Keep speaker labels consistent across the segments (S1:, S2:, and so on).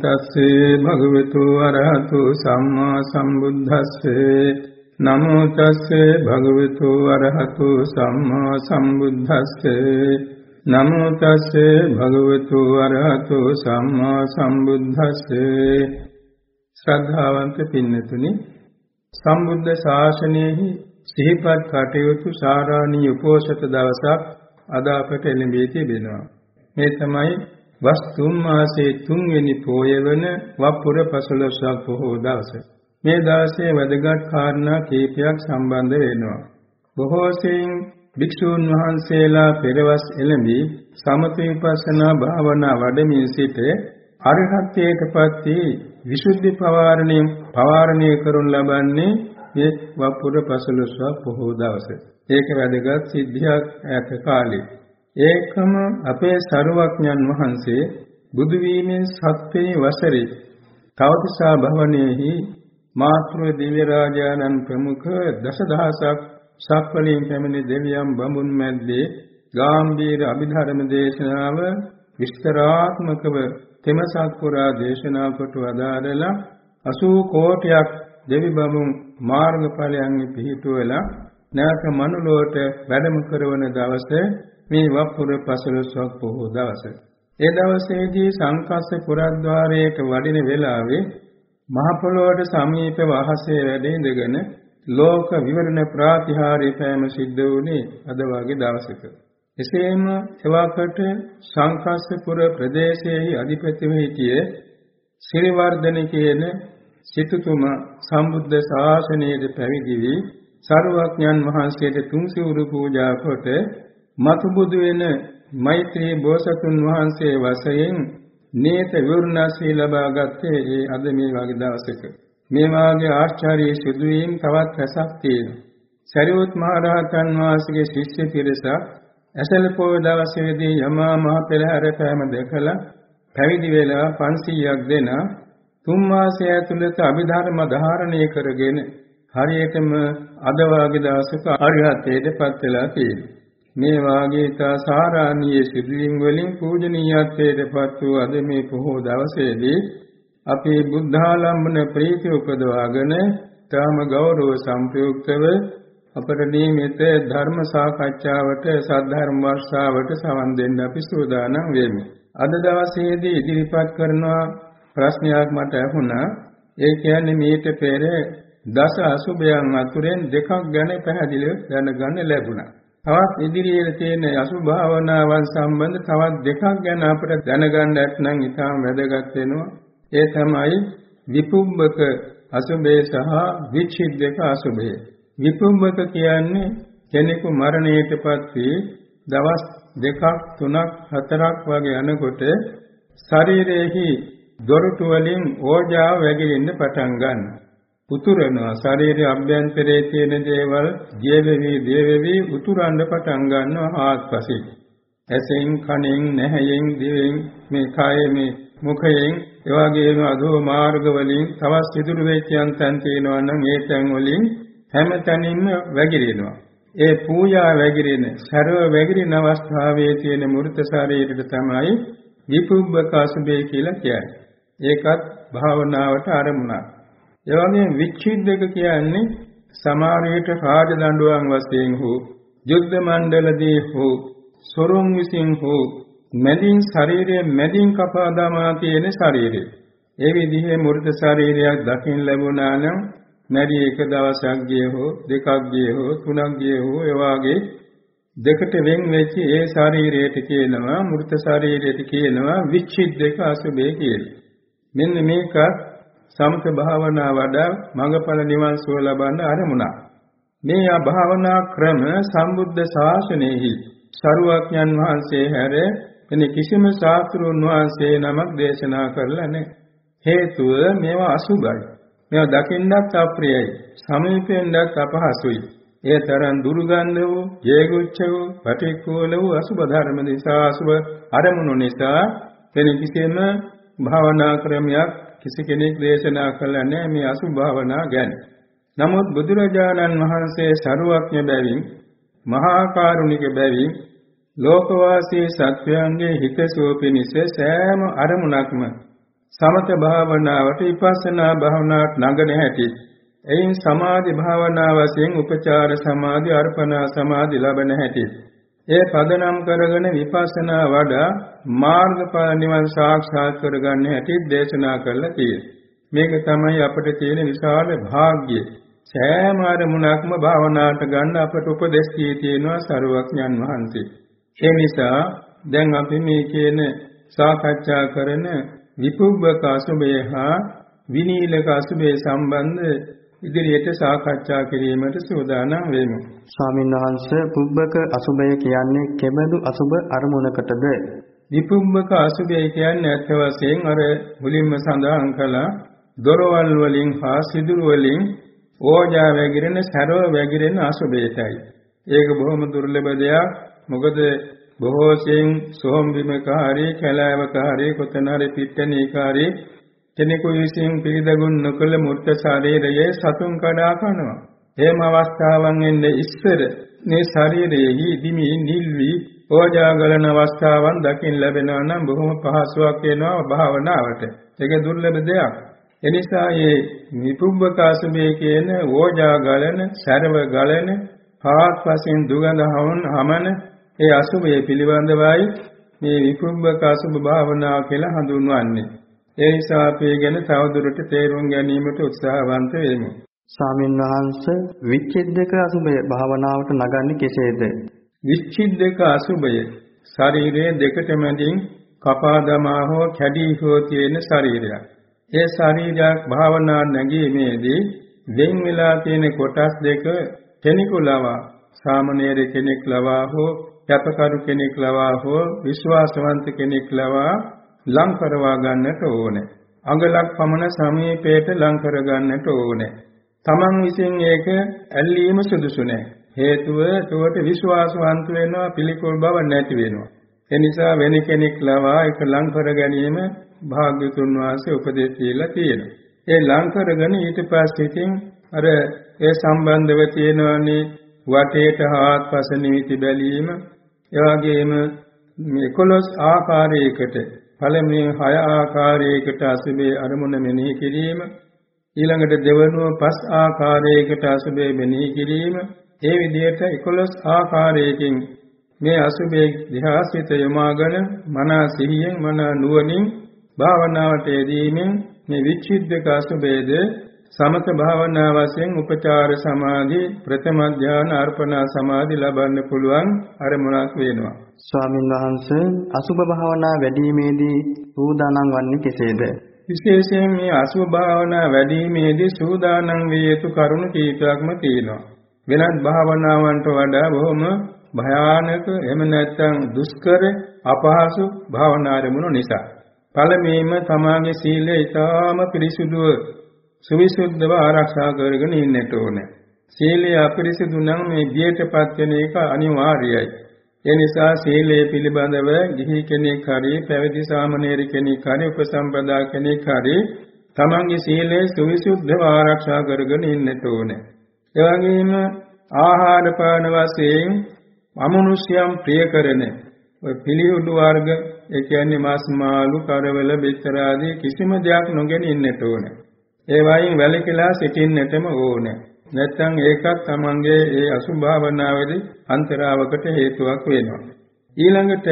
S1: නමෝ තස්සේ භගවතු අරහතු සම්මා සම්බුද්දස්සේ නමෝ තස්සේ භගවතු අරහතු සම්මා සම්බුද්දස්සේ නමෝ තස්සේ භගවතු අරහතු සම්මා සම්බුද්දස්සේ ශ්‍රද්ධාවන්ත පින්නතුනි සම්බුද්ධ ශාසනයෙහි සිහිපත් කටයුතු සාරාණී උපෝසත දවසක් අද අපට එළඹී තිබෙනවා. මේ තමයි වස් තුන් මාසයේ තුන්වෙනි පෝය වන වප්පුර පසළොස්වක පොහෝ දවස. මේ දවසේ වැදගත් කාරණා කීපයක් සම්බන්ධ වෙනවා. බොහෝ සෙයින් භික්ෂූන් වහන්සේලා පෙරවස් එළඹී සමථ විපස්සනා භාවනා වඩමින් සිට අරහත්ත්වයටපත් වී විසුද්ධි පවාරණය පවාරණය කරනු ලබන්නේ මේ වප්පුර පසළොස්වක පොහෝ දවසේ. ඒක වැදගත් සිද්ධියක් ඈත කාලේ. ඒකම අපේ සරුවඥන් වහන්සේ බුදු වීමෙන් සත්වෙනි වසරේ තවතිසා භවනයේහි මාතෘ දිව්‍ය රාජානන් ප්‍රමුඛ දසදහසක් සක්වලින් පැමිණි දෙවියන් බඹුන් මැද්දේ ගාම්භීර අභිධර්ම දේශනාව විස්තරාත්මකව තෙමසක් පුරා දේශනා කොට වදාරලා 80 කෝටියක් දෙවි බඹුන් මාර්ගඵලයන් පිහිටුවලා නැවත මනුලොවට වැඩම කරවන දවසේ මේ වප්පුර පසළොස්වක පොහොව දවස. ඒ දවසේදී සංකස්ස පුරද්වාරයට වඩින වෙලාවේ මහ පොළොවට සමීපව අහසේ වැඩ ඉඳගෙන ලෝක විවරණ ප්‍රාතිහාර්ය පෑම සිද්ධ වුණේ අද වගේ දවසක. එසේම එවකට සංකස්සපුර ප්‍රදේශයේ අධිපතිව සිටියේ ශ්‍රීවර්ධන කියන සිටුතුමා සම්බුද්ධ ශාසනයේ පැවිදි වී සරුවඥන් වහන්සේට තුන් සිවුරු පූජා කොට මතු බුදු වෙන මෛත්‍රී බෝසතුන් වහන්සේ වශයෙන් නේත විවරණසී ලබා ගත්තේ ඒ අද මේ වගේ දවසක. මේ වාගේ ආශ්චර්ය සිදුවීම් තවත් රසක් තියෙනවා. සරියුත් මහ රහතන් වහන්සේගේ ශිෂ්‍ය පිරිසක් ඇසල පොය දවසේදී යමා මහ පෙරහැර පෑම දැකලා පැවිදි වෙලා 500ක් දෙන තුන් මාසය ඇතුළත අභිධර්ම ධාරණය කරගෙන හරියටම අද වාගේ දවසක අරිහත්ත්වයට පත් වෙලා තියෙනවා. මේ වාගේ තා සාරාණීය සිදුවීම් වලින් පූජනීයත්වයට පත් වූ අද මේ පොහොව දවසේදී අපේ බුද්ධාලම්බන ප්‍රීතිය උපදවාගෙන තාම ගෞරව සම්ප්‍රයුක්තව අපට නියමිත ධර්ම සාකච්ඡාවට සද්ධර්ම වර්ෂාවට සවන් දෙන්න අපි සූදානම් වෙමු. අද දවසේදී ඉදිරිපත් කරන ප්‍රශ්නයක් මට ඇහුණා. ඒ කියන්නේ මීට පෙර දස අසුභයන් අතුරෙන් දෙකක් ගැන පැහැදිලිව දැනගන්න ලැබුණා. තවත් ඉදිරියේ තියෙන අසුභ භාවනාවන් සම්බන්ධ තවත් දෙකක් ගැන අපිට දැනගන්න ඇත්නම් ඊටම වැදගත් වෙනවා. ඒ තමයි විපුම්බක අසුභය සහ විචිද්දක අසුභය. විපුම්බක කියන්නේ කෙනෙකු මරණයටපත් වී දවස් දෙකක් තුනක් හතරක් වගේ යනකොට ශරීරයේහි දොරටු වලින් ඕජාව වැగిරෙන්න පටන් ගන්නවා. උතුරනවා. ශරීරය අභ්‍යන්තරයේ තියෙන දේවල් ජීවෙවි දේවෙවි උතුරන්න පටන් ගන්නවා ආස්පසින් ඇසෙන් කනෙන් නැහැයෙන් දිවෙන් මේ කායේ මේ මුඛයෙන් එවාගේම අදෝ මාර්ග වලින් තවස් ඉදිරි වෙච්ච යන්තම් තියෙනවා නම් ඒ තැන් වලින් හැම තැනින්ම වැగిරෙනවා. ඒ පූජා වැగిරෙන සර්ව වැగిරෙන අවස්ථාවේ තියෙන මෘත ශරීරයට තමයි විපුබ්බ කාසුබේ කියලා කියන්නේ. ඒකත් භාවනාවට ආරමුණක් ඒ වගේම විච්ඡිද්දක කියන්නේ සමහර විට රාජදඬුවම් වශයෙන් හෝ යුද්ධ මණ්ඩලදී හෝ සොරුන් විසින් හෝ මැදින් ශරීරයේ මැදින් කපා දමා තියෙන ශරීරය. ඒ විදිහේ මෘත ශරීරයක් දකින්න ලැබුණා නම් මැරි එක දවසක් ගියේ හෝ දෙකක් ගියේ හෝ තුනක් ගියේ හෝ ඒ වාගේ දෙකට වෙන් වෙච්ච ඒ ශරීරයට කියනවා මෘත ශරීරයට කියනවා විච්ඡිද්දක අසුබේ කියලා. මෙන්න මේකත් සමත භාවනා වඩා මඟඵල නිවන් සුව ලබන්න ආරමුණක්. මේ භාවනා ක්‍රම සම්බුද්ධ ශාසනයෙහි සරුවඥන් වහන්සේ හැර වෙන කිසිම ශාස්ත්‍රුන් වහන්සේ නමක් දේශනා කරලා නැහැ. හේතුව මේවා අසුභයි. මේවා දකින්නත් අප්‍රියයි. සමීපෙන්නත් අපහසුයි. ඒ තරම් දුර්ගන්ධ වූ, ජේගුච්ඡ වූ, පටික්කුල වූ අසුභ ධර්ම නිසා අසුභ අරමුණු නිසා වෙන කිසිම භාවනා ක්‍රමයක් කිසි කෙනෙක් දේශනා කළා නෑ මේ අසුභ භාවනා ගැන. නමුත් බුදුරජාණන් වහන්සේ සරුවක්ඥ බැවින් මහා කරුණික බැවින් ලෝකවාසී සත්වයන්ගේ හිතසුව පිණිස සෑම අරමුණක්ම සමත භාවනාවට විපස්සනා භාවනාවට නගන හැටි එයින් සමාධි භාවනා වශයෙන් උපචාර සමාධි අර්පණා සමාධි ලබන හැටි ඒ පදනම් කරගෙන විපස්සනා වඩා මාර්ගඵල නිවන් සාක්ෂාත් කරගන්න හැටි දේශනා කරලා තියෙනවා. මේක තමයි අපිට තියෙන විශාල භාග්‍යය. සෑම අරමුණක්ම භාවනාවට ගන්න අපට උපදෙස් දී තියෙනවා සරුවක්ඥන් වහන්සේ. ඒ නිසා දැන් අපි මේ කියන සාකච්ඡා කරන විපුබ්බක අසුභය හා විනීලක අසුභය සම්බන්ධ ඉදිරියට සාකච්ඡා කිරීමට සූදානම් වෙමු.
S2: ස්වාමීන් වහන්සේ පුබ්බක අසුභය කියන්නේ කෙබඳු අසුභ අරමුණකටද?
S1: විපුබ්බක අසුභය කියන්නේ ඇත්ත වශයෙන් අර මුලින්ම සඳහන් කළා දොරවල් වලින් හා සිදුරු වලින් ඕජා වැగిරෙන සරව වැగిරෙන අසුභයටයි. ඒක බොහොම දුර්ලභ දෙයක්. මොකද බොහෝ සෙයින් සෝම් බිමක හරි කැලෑවක හරි කොතන හරි පිට්ටනීක හරි කෙනෙකු විසින් පිළිදගුන් නොකළ මුර්ත ශරීරයේ සතුන් කඩා කනවා. එහෙම අවස්ථාවන් එන්නේ ඉස්සර මේ ශරීරයේ දිමි නිල්වි ඕජා ගලන අවස්ථාවන් දකින් ලැබෙනවා නම් බොහොම පහසුවක් වෙනවා භාවනාවට. ඒක දුර්ලභ දෙයක්. එනිසා මේ නිපුබ්බකාසුමේ කියන ඕජා ගලන, සරව ගලන, පාත්පසින් දුගඳ හමන ඒ අසුභය පිළිබඳවයි මේ විපුබ්බක අසුභ භාවනාව කියලා හඳුන්වන්නේ. ඒ නිසා අපි ගැන තවදුරට තේරුම් ගැනීමට උත්සාහවන්ත වෙමු.
S2: ස්වාමීන් වහන්සේ විච්ඡේදක අසුභය භාවනාවට නගන්නේ කෙසේද?
S1: විච්ඡේදක අසුභය ශරීරයේ දෙකට මැදින් කපා දමා හෝ කැඩී හෝ තියෙන ශරීරයක්. ඒ ශරීරයක් භාවනා නැගීමේදී වෙන් වෙලා තියෙන කොටස් දෙක කෙනෙකු ලවා සාමණේර කෙනෙක් ලවා හෝ කැපකරු කෙනෙක් ලවා හෝ විශ්වාසවන්ත කෙනෙක් ලවා ලං කරවා ගන්නට ඕනේ. අඟලක් පමණ සමීපයට ලං කර ගන්නට ඕනේ. Taman විසින් ඒක ඇල්ලීම සුදුසු නැහැ. හේතුව ඒකට විශ්වාසවන්ත වෙනවා පිළිකුල් බව නැති වෙනවා. ඒ නිසා වෙන කෙනෙක් ලවා ඒක ලං කර ගැනීම භාග්‍යතුන් වහන්සේ උපදෙස් දීලා තියෙනවා. ඒ ලං කරගෙන ඊට පස්සේ ඉතින් අර ඒ සම්බන්ධව තියෙනවානේ වටේට හාත්පස නිමිති බැලීම එවාගෙම මේ 11 ආකාරයකට පළමුවෙන් 6 ආකාරයකට අසුබේ අරමුණ මෙනෙහි කිරීම ඊළඟට දෙවනුව පස් ආකාරයකට අසුබේ මෙනෙහි කිරීම ඒ විදිහට 11 ආකාරයකින් මේ අසුබේ දිහාසිත යොමාගෙන මනා සිහියෙන් මනා නුවණින් භාවනාවට යෙදීමෙන් මේ විචිද්දක අසුබේද සමත භාවනා වශයෙන් උපචාර සමාධි ප්‍රථම ධානය අර්පණා සමාධි ලබන්න පුළුවන් අරමුණක් වෙනවා.
S2: ස්වාමින් වහන්සේ අසුභ භාවනා වැඩිීමේදී සූදානම් වන්නේ කෙසේද?
S1: විශේෂයෙන් මේ අසුභ භාවනා වැඩිීමේදී සූදානම් විය යුතු කරුණු කීපයක්ම තියෙනවා. වෙනත් භාවනාවන්ට වඩා බොහොම භයානක එහෙම නැත්නම් දුෂ්කර අපහසු භාවනා නිසා. පළමුවෙන්ම තමාගේ සීලය ඊටාම පිරිසුදුව සවිසුද්ධව ආරක්ෂා කරගෙන ඉන්නට ඕනේ. සීලය අපිරිසිදු නම් මේ බියටපත් වෙන එක අනිවාර්යයි. ඒ නිසා සීලය පිළිබඳව ගිහි කෙනෙක් හරි පැවිදි සාමණේර කෙනෙක් හරි උපසම්පදා කෙනෙක් හරි තමන්ගේ සීලය සවිසුද්ධව ආරක්ෂා කරගෙන ඉන්නට ඕනේ. ඒ වගේම ආහාර පාන වශයෙන් අමනුෂ්‍යයන් ප්‍රිය කරන ඔය පිළිහුඩු වර්ග ඒ කියන්නේ මාස් මාළු කරවල බෙච්චර ආදී කිසිම දෙයක් නොගෙන ඉන්නට ඕනේ. ඒ වයින් වැළකීලා සිටින්නටම ඕනේ. නැත්නම් ඒකත් තමන්ගේ ඒ අසුභාවනාවේදී අන්තරාවකට හේතුවක් වෙනවා. ඊළඟට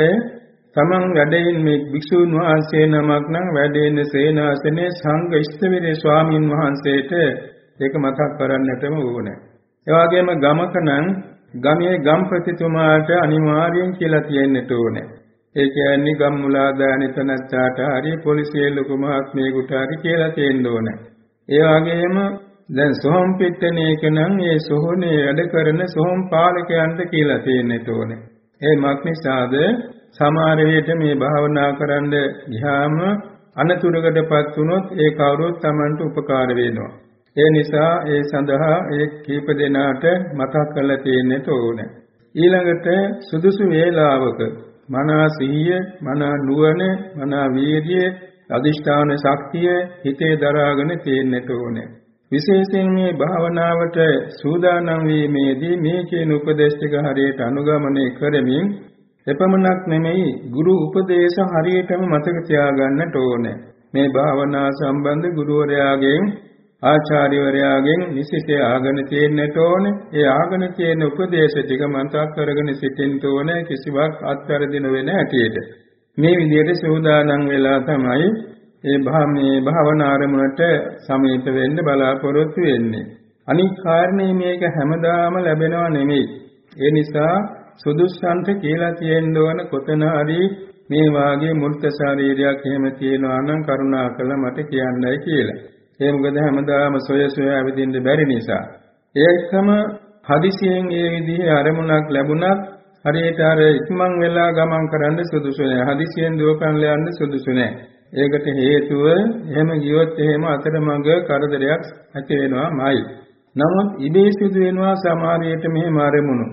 S1: තමන් වැඩෙන මේ භික්ෂුන් වහන්සේ නමක් නම් වැඩෙන සේනාසනේ සංඝ ඉස්තවිරේ ස්වාමින් වහන්සේට ඒක මතක් කරන්නටම ඕනේ. ඒ වගේම ගමක නම් ගමේ ගම්පතිතුමාට අනිවාර්යෙන් කියලා තියෙන්නට ඕනේ. ඒ කියන්නේ ගම්මුලා දානිතනච්චාට හරි පොලිසිය ලොකු මහත්මයෙකුට හරි කියලා තියෙන්න ඕනේ. ඒ වගේම දැන් සොහොන් පිට්ටනේක නම් ඒ සොහොනේ වැඩ කරන සොහොන් පාලකයන්ට කියලා තියෙන්නට ඕනේ. ඒ මක්නිසාද සමහර විට මේ භාවනා කරන්න ගියාම අනතුරකටපත් වුණොත් ඒ කවුරුත් Tamanට උපකාර වෙනවා. ඒ නිසා ඒ සඳහා ඒ කීප දෙනාට මතක් කරලා තියෙන්නට ඕනේ. ඊළඟට සුදුසු වේලාවක මනා සිහිය, මනා නුවණ, මනා වීර්යය අදිෂ්ඨාන ශක්තිය හිතේ දරාගෙන තියෙන්නට ඕනේ. විශේෂයෙන් මේ භාවනාවට සූදානම් වීමේදී මේ කියන උපදේශ ටික හරියට අනුගමනය කරමින් එපමණක් නෙමෙයි ගුරු උපදේශ හරියටම මතක තියාගන්නට ඕනේ. මේ භාවනා සම්බන්ධ ගුරුවරයාගෙන් ආචාර්යවරයාගෙන් නිසිසේ ආගෙන තියෙන්නට ඕනේ. ඒ ආගෙන තියෙන උපදේශ ටික මතක් කරගෙන සිටින්න ඕනේ කිසිවක් අත්හැරදින වෙන හැටියට. මේ විදිහට සූදානම් වෙලා තමයි ඒ භාමේ භාවනා ආරමුණට සමීප වෙන්න බලාපොරොත්තු වෙන්නේ. අනික් කාරණේ මේක හැමදාම ලැබෙනව නෙමෙයි. ඒ නිසා සුදුස්සන්ට කියලා තියෙන්න ඕන කොතන හරි මේ වාගේ මූර්ත ශරීරයක් එහෙම තියෙනවා නම් කරුණාකර මට කියන්නයි කියලා. ඒ මොකද හැමදාම සොය සොය ඇවිදින්න බැරි නිසා. ඒකම හදිසියෙන් ඒ විදිහේ අරමුණක් ලැබුණත් හරියට අර ඉක්මන් වෙලා ගමන් කරන්න සුදුසු නෑ. හදිසියෙන් දුවපන් යන්න සුදුසු නෑ. ඒකට හේතුව එහෙම ගියොත් එහෙම අතරමඟ කරදරයක් ඇති වෙනවාමයි. නමුත් ඉබේ සිදු වෙනවා සමහරයට මෙහෙම අරමුණු.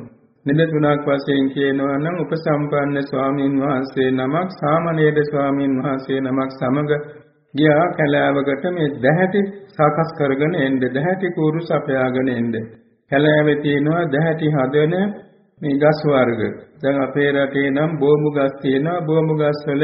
S1: නිදතුණක් වශයෙන් කියනවා නම් උපසම්පන්න ස්වාමීන් වහන්සේ නමක් සාමණේර ස්වාමීන් වහන්සේ නමක් සමග ගියා කැලෑවකට මේ දැහැටි සකස් කරගෙන එන්න දැහැටි කూరు සපයාගෙන එන්න. කැලෑවේ තියෙනවා දැහැටි හදන මේ ගස් වර්ග. දැන් අපේ රටේ නම් බෝමු ගස් තියෙනවා. බෝමු ගස් වල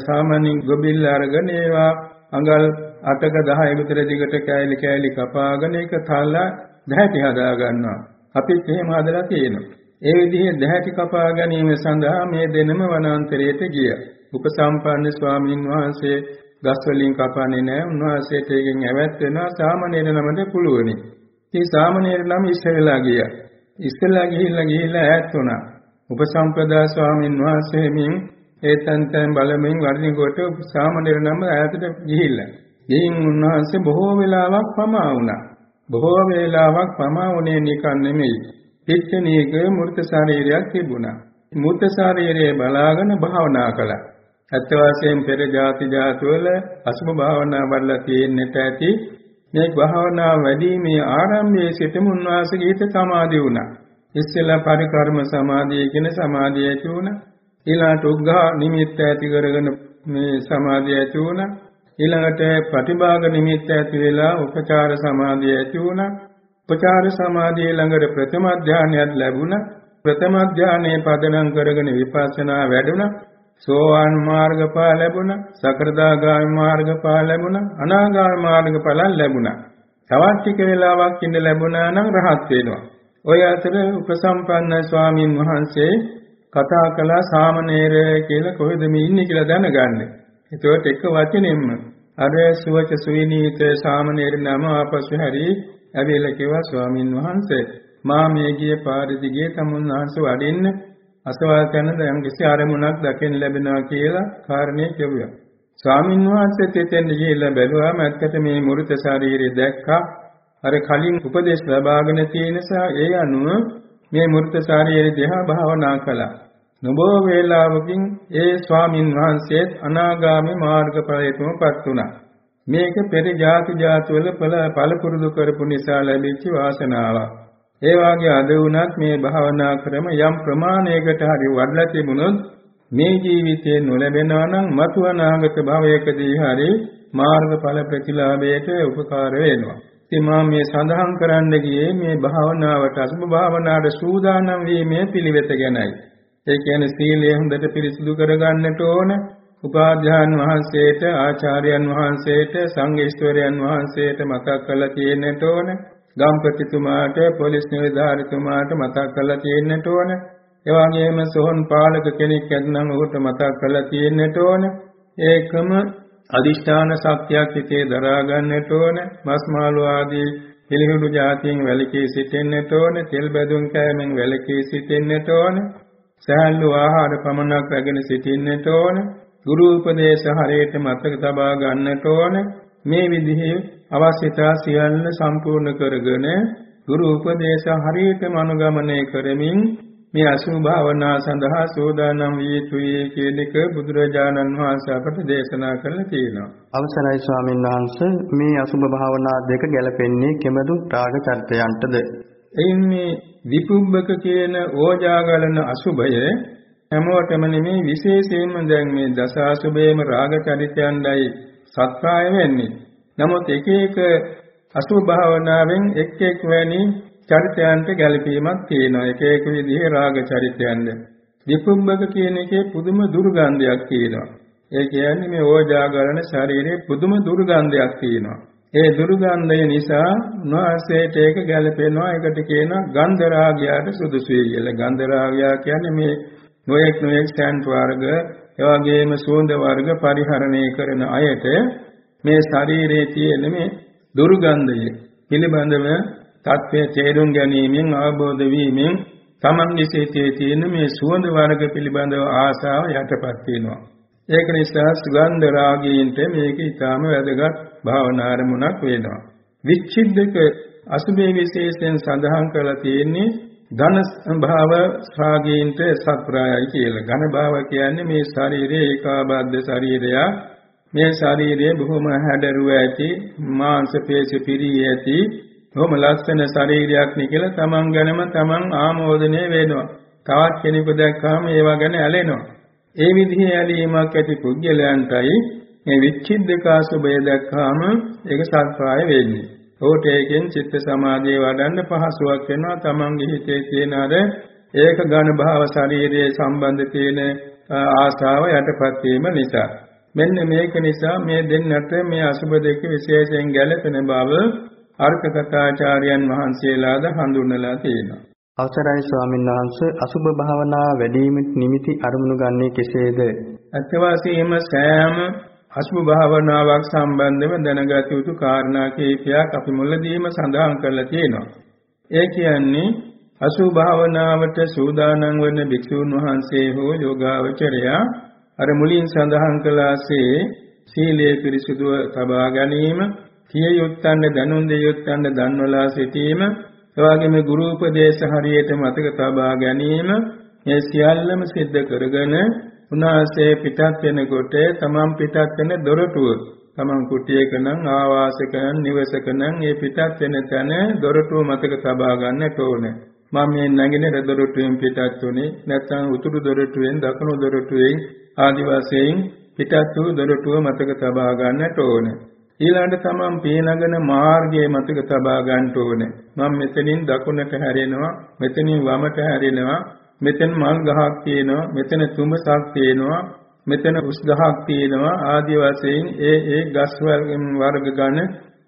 S1: සාමාන්‍යයෙන් ගොබිල් අරගෙන ඒවා අඟල් 8ක 10 විතර දිගට කෑලි කෑලි කපාගෙන ඒක තල්ලා දැහැටි හදා ගන්නවා. අපිත් එහෙම හදලා තියෙනවා. ඒ විදිහේ දැහැටි කපා ගැනීම සඳහා මේ දෙනම වනාන්තරයට ගියා. උපසම්පන්න ස්වාමීන් වහන්සේ ගස් වලින් කපන්නේ නැහැ. උන්වහන්සේට එකෙන් ඇවැත් වෙනවා සාමණේර නමද පුළුවනි. ඉතින් සාමණේර නම ඉස්සෙල්ලා ගියා. ඉස්සෙල්ලා ගිහිල්ලා ගිහිල්ලා ඈත් වුණා. උපසම්පදා ස්වාමීන් වහන්සේ මින් ඒ තන් තන් බලමින් වර්ධිනකොට සාමණේර නම ඈතට ගිහිල්ලා. ගිහින් උන්වහන්සේ බොහෝ වෙලාවක් පමා වුණා. බොහෝ වේලාවක් පමා වුණේ නිකන් නෙමෙයි. පිච්චනීක මූර්ත ශරීරයක් තිබුණා. මූර්ත ශරීරයේ බලාගෙන භාවනා කළා. ඇත්ත වශයෙන් පෙර ಜಾති ಜಾතුවල අසුභ භාවනා වඩලා තියෙන්නට ඇති මේ භාවනා වැඩිමේ ආරම්භයේ සිටම උන්වහන්සේගේ හිත සමාධි වුණා. ඉස්සෙල්ලා පරිකර්ම සමාධිය කියන සමාධිය ඇති වුණා. ඊළාට උග්ඝා නිමිත්ත ඇති කරගෙන මේ සමාධිය ඇති වුණා. ඊළඟට ප්‍රතිභාග නිමිත්ත ඇති වෙලා උපචාර සමාධිය ඇති වුණා. උපචාර සමාධිය ළඟට ප්‍රථම ධානයක් ලැබුණා. ප්‍රථම ධානයේ පදනම් කරගෙන විපස්සනා වැඩුණා. සෝවාන් මාර්ගඵල ලැබුණා. සකෘදාගාමි මාර්ගඵල ලැබුණා. අනාගාමි මාර්ගඵල ලැබුණා. තවත් ටික වෙලාවක් ඉඳ ලැබුණා නම් රහත් වෙනවා. ඔය අතර උපසම්පන්න ස්වාමින් වහන්සේ කතා කළා සාමණේර කියලා කොහෙද මේ ඉන්නේ කියලා දැනගන්න. ඒතකොට එක වචනෙන්ම අර සුවච සුවිනීත සාමණේර නම ආපසු හැරි ඇවිල්ලා කිව්වා ස්වාමින් වහන්සේ මා මේ ගිය පාරදී ගියේ තමුන් වහන්සේ වඩින්න අසවල් තැනද යම් කිසි ආරමුණක් දකින්න ලැබෙනවා කියලා කාරණේ කියුවා. ස්වාමින් වහන්සේ තෙතෙන් ගිහිල්ලා බැලුවාම ඇත්තට මේ මෘත ශරීරය දැක්කා. අර කලින් උපදේශ ලබාගෙන තියෙන නිසා ඒ අනුව මේ මෘත ශරීරය දිහා භාවනා කළා. නොබෝ වේලාවකින් ඒ ස්වාමින් වහන්සේත් අනාගාමී මාර්ගඵලයටමපත් වුණා. මේක පෙර ජාති ජාති වල ඵල පුරුදු කරපු නිසා ලැබිච්ච වාසනාවක්. ඒ වාගේ අද වුණත් මේ භාවනා ක්‍රම යම් ප්‍රමාණයකට හරි වඩලා තිබුණොත් මේ ජීවිතේ නොලැබෙනවා නම් මතු අනාගත භවයකදී හරි මාර්ගඵල ප්‍රතිලාභයට උපකාර වෙනවා. ඉතින් මම මේ සඳහන් කරන්න ගියේ මේ භාවනාවට අසුභ භාවනාවට සූදානම් වීමේ පිළිවෙත ගැනයි. ඒ කියන්නේ සීලය හොඳට පිරිසිදු කරගන්නට ඕන. උපාධ්‍යාන් වහන්සේට ආචාර්යයන් වහන්සේට සංඝේශ්වරයන් වහන්සේට මතක් කරලා තියෙන්නට ඕන. ගම්පතිතුමාට පොලිස් නිලධාරිතුමාට මතක් කරලා තියෙන්නට ඕන. ඒ වගේම සොහොන් පාලක කෙනෙක් ඇත්නම් ඔහුට මතක් කරලා තියෙන්නට ඕන. ඒකම අදිෂ්ඨාන ශක්තියක් හිතේ දරා ගන්නට ඕන. මස් මාළු ආදී පිළිහුඩු જાතියෙන් වැළකී සිටින්නට ඕන. තෙල් බැදුම් කෑමෙන් වැළකී සිටින්නට ඕන. සෑහළු ආහාර පමණක් රැගෙන සිටින්නට ඕන. ගුරු උපදේශ හරියට මතක තබා ගන්නට ඕන. මේ විදිහේ අවශ්‍යතා සියල්ල සම්පූර්ණ කරගෙන ගුරු උපදේශ හරියටම අනුගමනය කරමින් මේ අසුභ භාවනා සඳහා සෝදානම් විය යුතුයි කියන එක බුදුරජාණන් වහන්සේ අපට දේශනා කරලා තියෙනවා.
S2: අවසරයි ස්වාමීන් වහන්සේ මේ අසුභ භාවනා දෙක ගැලපෙන්නේ කෙබඳු රාග චර්තයන්ටද?
S1: එයින් මේ විපුබ්බක කියන ඕජාගලන අසුභය හැමෝටම නෙමෙයි විශේෂයෙන්ම දැන් මේ දස අසුභේම රාග චරිතයන්ඩයි සත්‍යය වෙන්නේ. නමුත් එක එක අසුභ භාවනාවෙන් එක් එක් වැනි චරිතයන්ට ගැළපීමක් තියෙනවා. එක එක විදිහේ රාග චරිතයන්ද. විපුබ්බක කියන එකේ පුදුම දුර්ගන්ධයක් තියෙනවා. ඒ කියන්නේ මේ ඕජා ගලන ශරීරයේ පුදුම දුර්ගන්ධයක් තියෙනවා. ඒ දුර්ගන්ධය නිසා උන්වහන්සේට ඒක ගැළපෙනවා. ඒකට කියනවා ගන්ධ රාගයට සුදුසුයි කියලා. ගන්ධ රාගය කියන්නේ මේ නොයෙක් නොයෙක් සෑන්ට් වර්ග, එවාගෙම සුවඳ වර්ග පරිහරණය කරන අයට මේ ශරීරයේ තියෙන මේ දුර්ගන්ධය පිළිබඳව තත්ත්වයේ තේරුම් ගැනීමෙන් අවබෝධ වීමෙන් තමන්ගේ සිතේ තියෙන මේ සුවඳ වර්ග පිළිබඳව ආසාව යටපත් වෙනවා. ඒක නිසා සුගන්ධ රාගයෙන්ට මේක ඊටාම වැදගත් භාවනා අරමුණක් වෙනවා. විච්ඡිද්දක අසුභේ විශේෂයෙන් සඳහන් කරලා තියෙන්නේ ඝන භාව රාගයෙන්ට සත්‍රායයි කියලා. ඝන භාව කියන්නේ මේ ශරීරයේ ඒකාබද්ධ ශරීරය. මේ ශරීරයේ බොහොම හැඩරුව ඇති මාංශ පේශි පිරී ඇති බොහොම ලස්සන ශරීරයක් නේ කියලා තමන් ගැනම තමන් ආමෝදනය වෙනවා. තවත් කෙනෙකු දැක්කම ඒවා ගැන ඇලෙනවා. ඒ විදිහේ ඇලීමක් ඇති පුද්ගලයන්ටයි මේ විච්ඡිද්දකා සුභය දැක්කාම ඒක සත්‍යය වෙන්නේ. ඕට ඒකෙන් චිත්ත සමාධිය වඩන්න පහසුවක් වෙනවා තමන්ගේ හිතේ තියෙන අර ඒක ඝන භාව ශරීරයේ සම්බන්ධ තියෙන ආශාව යටපත් වීම නිසා. මෙන්න මේක නිසා මේ දෙන්නට මේ අසුබ දෙක විශේෂයෙන් ගැළපෙන බව අර්ථ කථාචාර්යයන් වහන්සේලාද හඳුන්වලා තියෙනවා.
S2: අවසරයි ස්වාමීන් වහන්සේ අසුබ භාවනා වැඩිම නිමිති අරමුණු ගන්නේ කෙසේද?
S1: අත්වාසීම සෑම අසුබ භාවනාවක් සම්බන්ධව දැනගත යුතු කාරණා කිහිපයක් අපි මුලදීම සඳහන් කරලා තියෙනවා. ඒ කියන්නේ අසුබ භාවනාවට සූදානම් වන භික්ෂුන් වහන්සේ හෝ යෝගාවචරයා අර මුලින් සඳහන් කළාසේ සීලයේ පිරිසුදුව තබා ගැනීම, කිය යුත්තන් දැනුම් දෙය යුත්තන් දන්වලා සිටීම එවාගෙම ගුරු උපදේශ හරියට මතක තබා ගැනීම මේ සියල්ලම සිද්ධ කරගෙන උන්වහන්සේ පිටත් වෙනකොට තමන් පිටත් වෙන දොරටුව. තමන් කුටියක නම් ආවාසක නම් නිවසක නම් මේ පිටත් වෙන තැන දොරටුව මතක තබා ගන්නට ඕනේ. මම මේ නැගින දොරටුවෙන් පිටත් වුනේ නැත්නම් උතුරු දොරටුවෙන් දකුණු දොරටුවෙන් ආදි වශයෙන් පිටත් වූ දොරටුව මතක තබා ගන්නට ඕනේ. ඊළඟට තමන් පීනගෙන මාර්ගයේ මතක තබා ගන්න ඕනේ. මම මෙතනින් දකුණට හැරෙනවා, මෙතනින් වමට හැරෙනවා, මෙතන මල් ගහක් තියෙනවා, මෙතන තුඹසක් තියෙනවා, මෙතන උස් ගහක් තියෙනවා ආදී වශයෙන් ඒ ඒ ගස් වර්ග ගන්න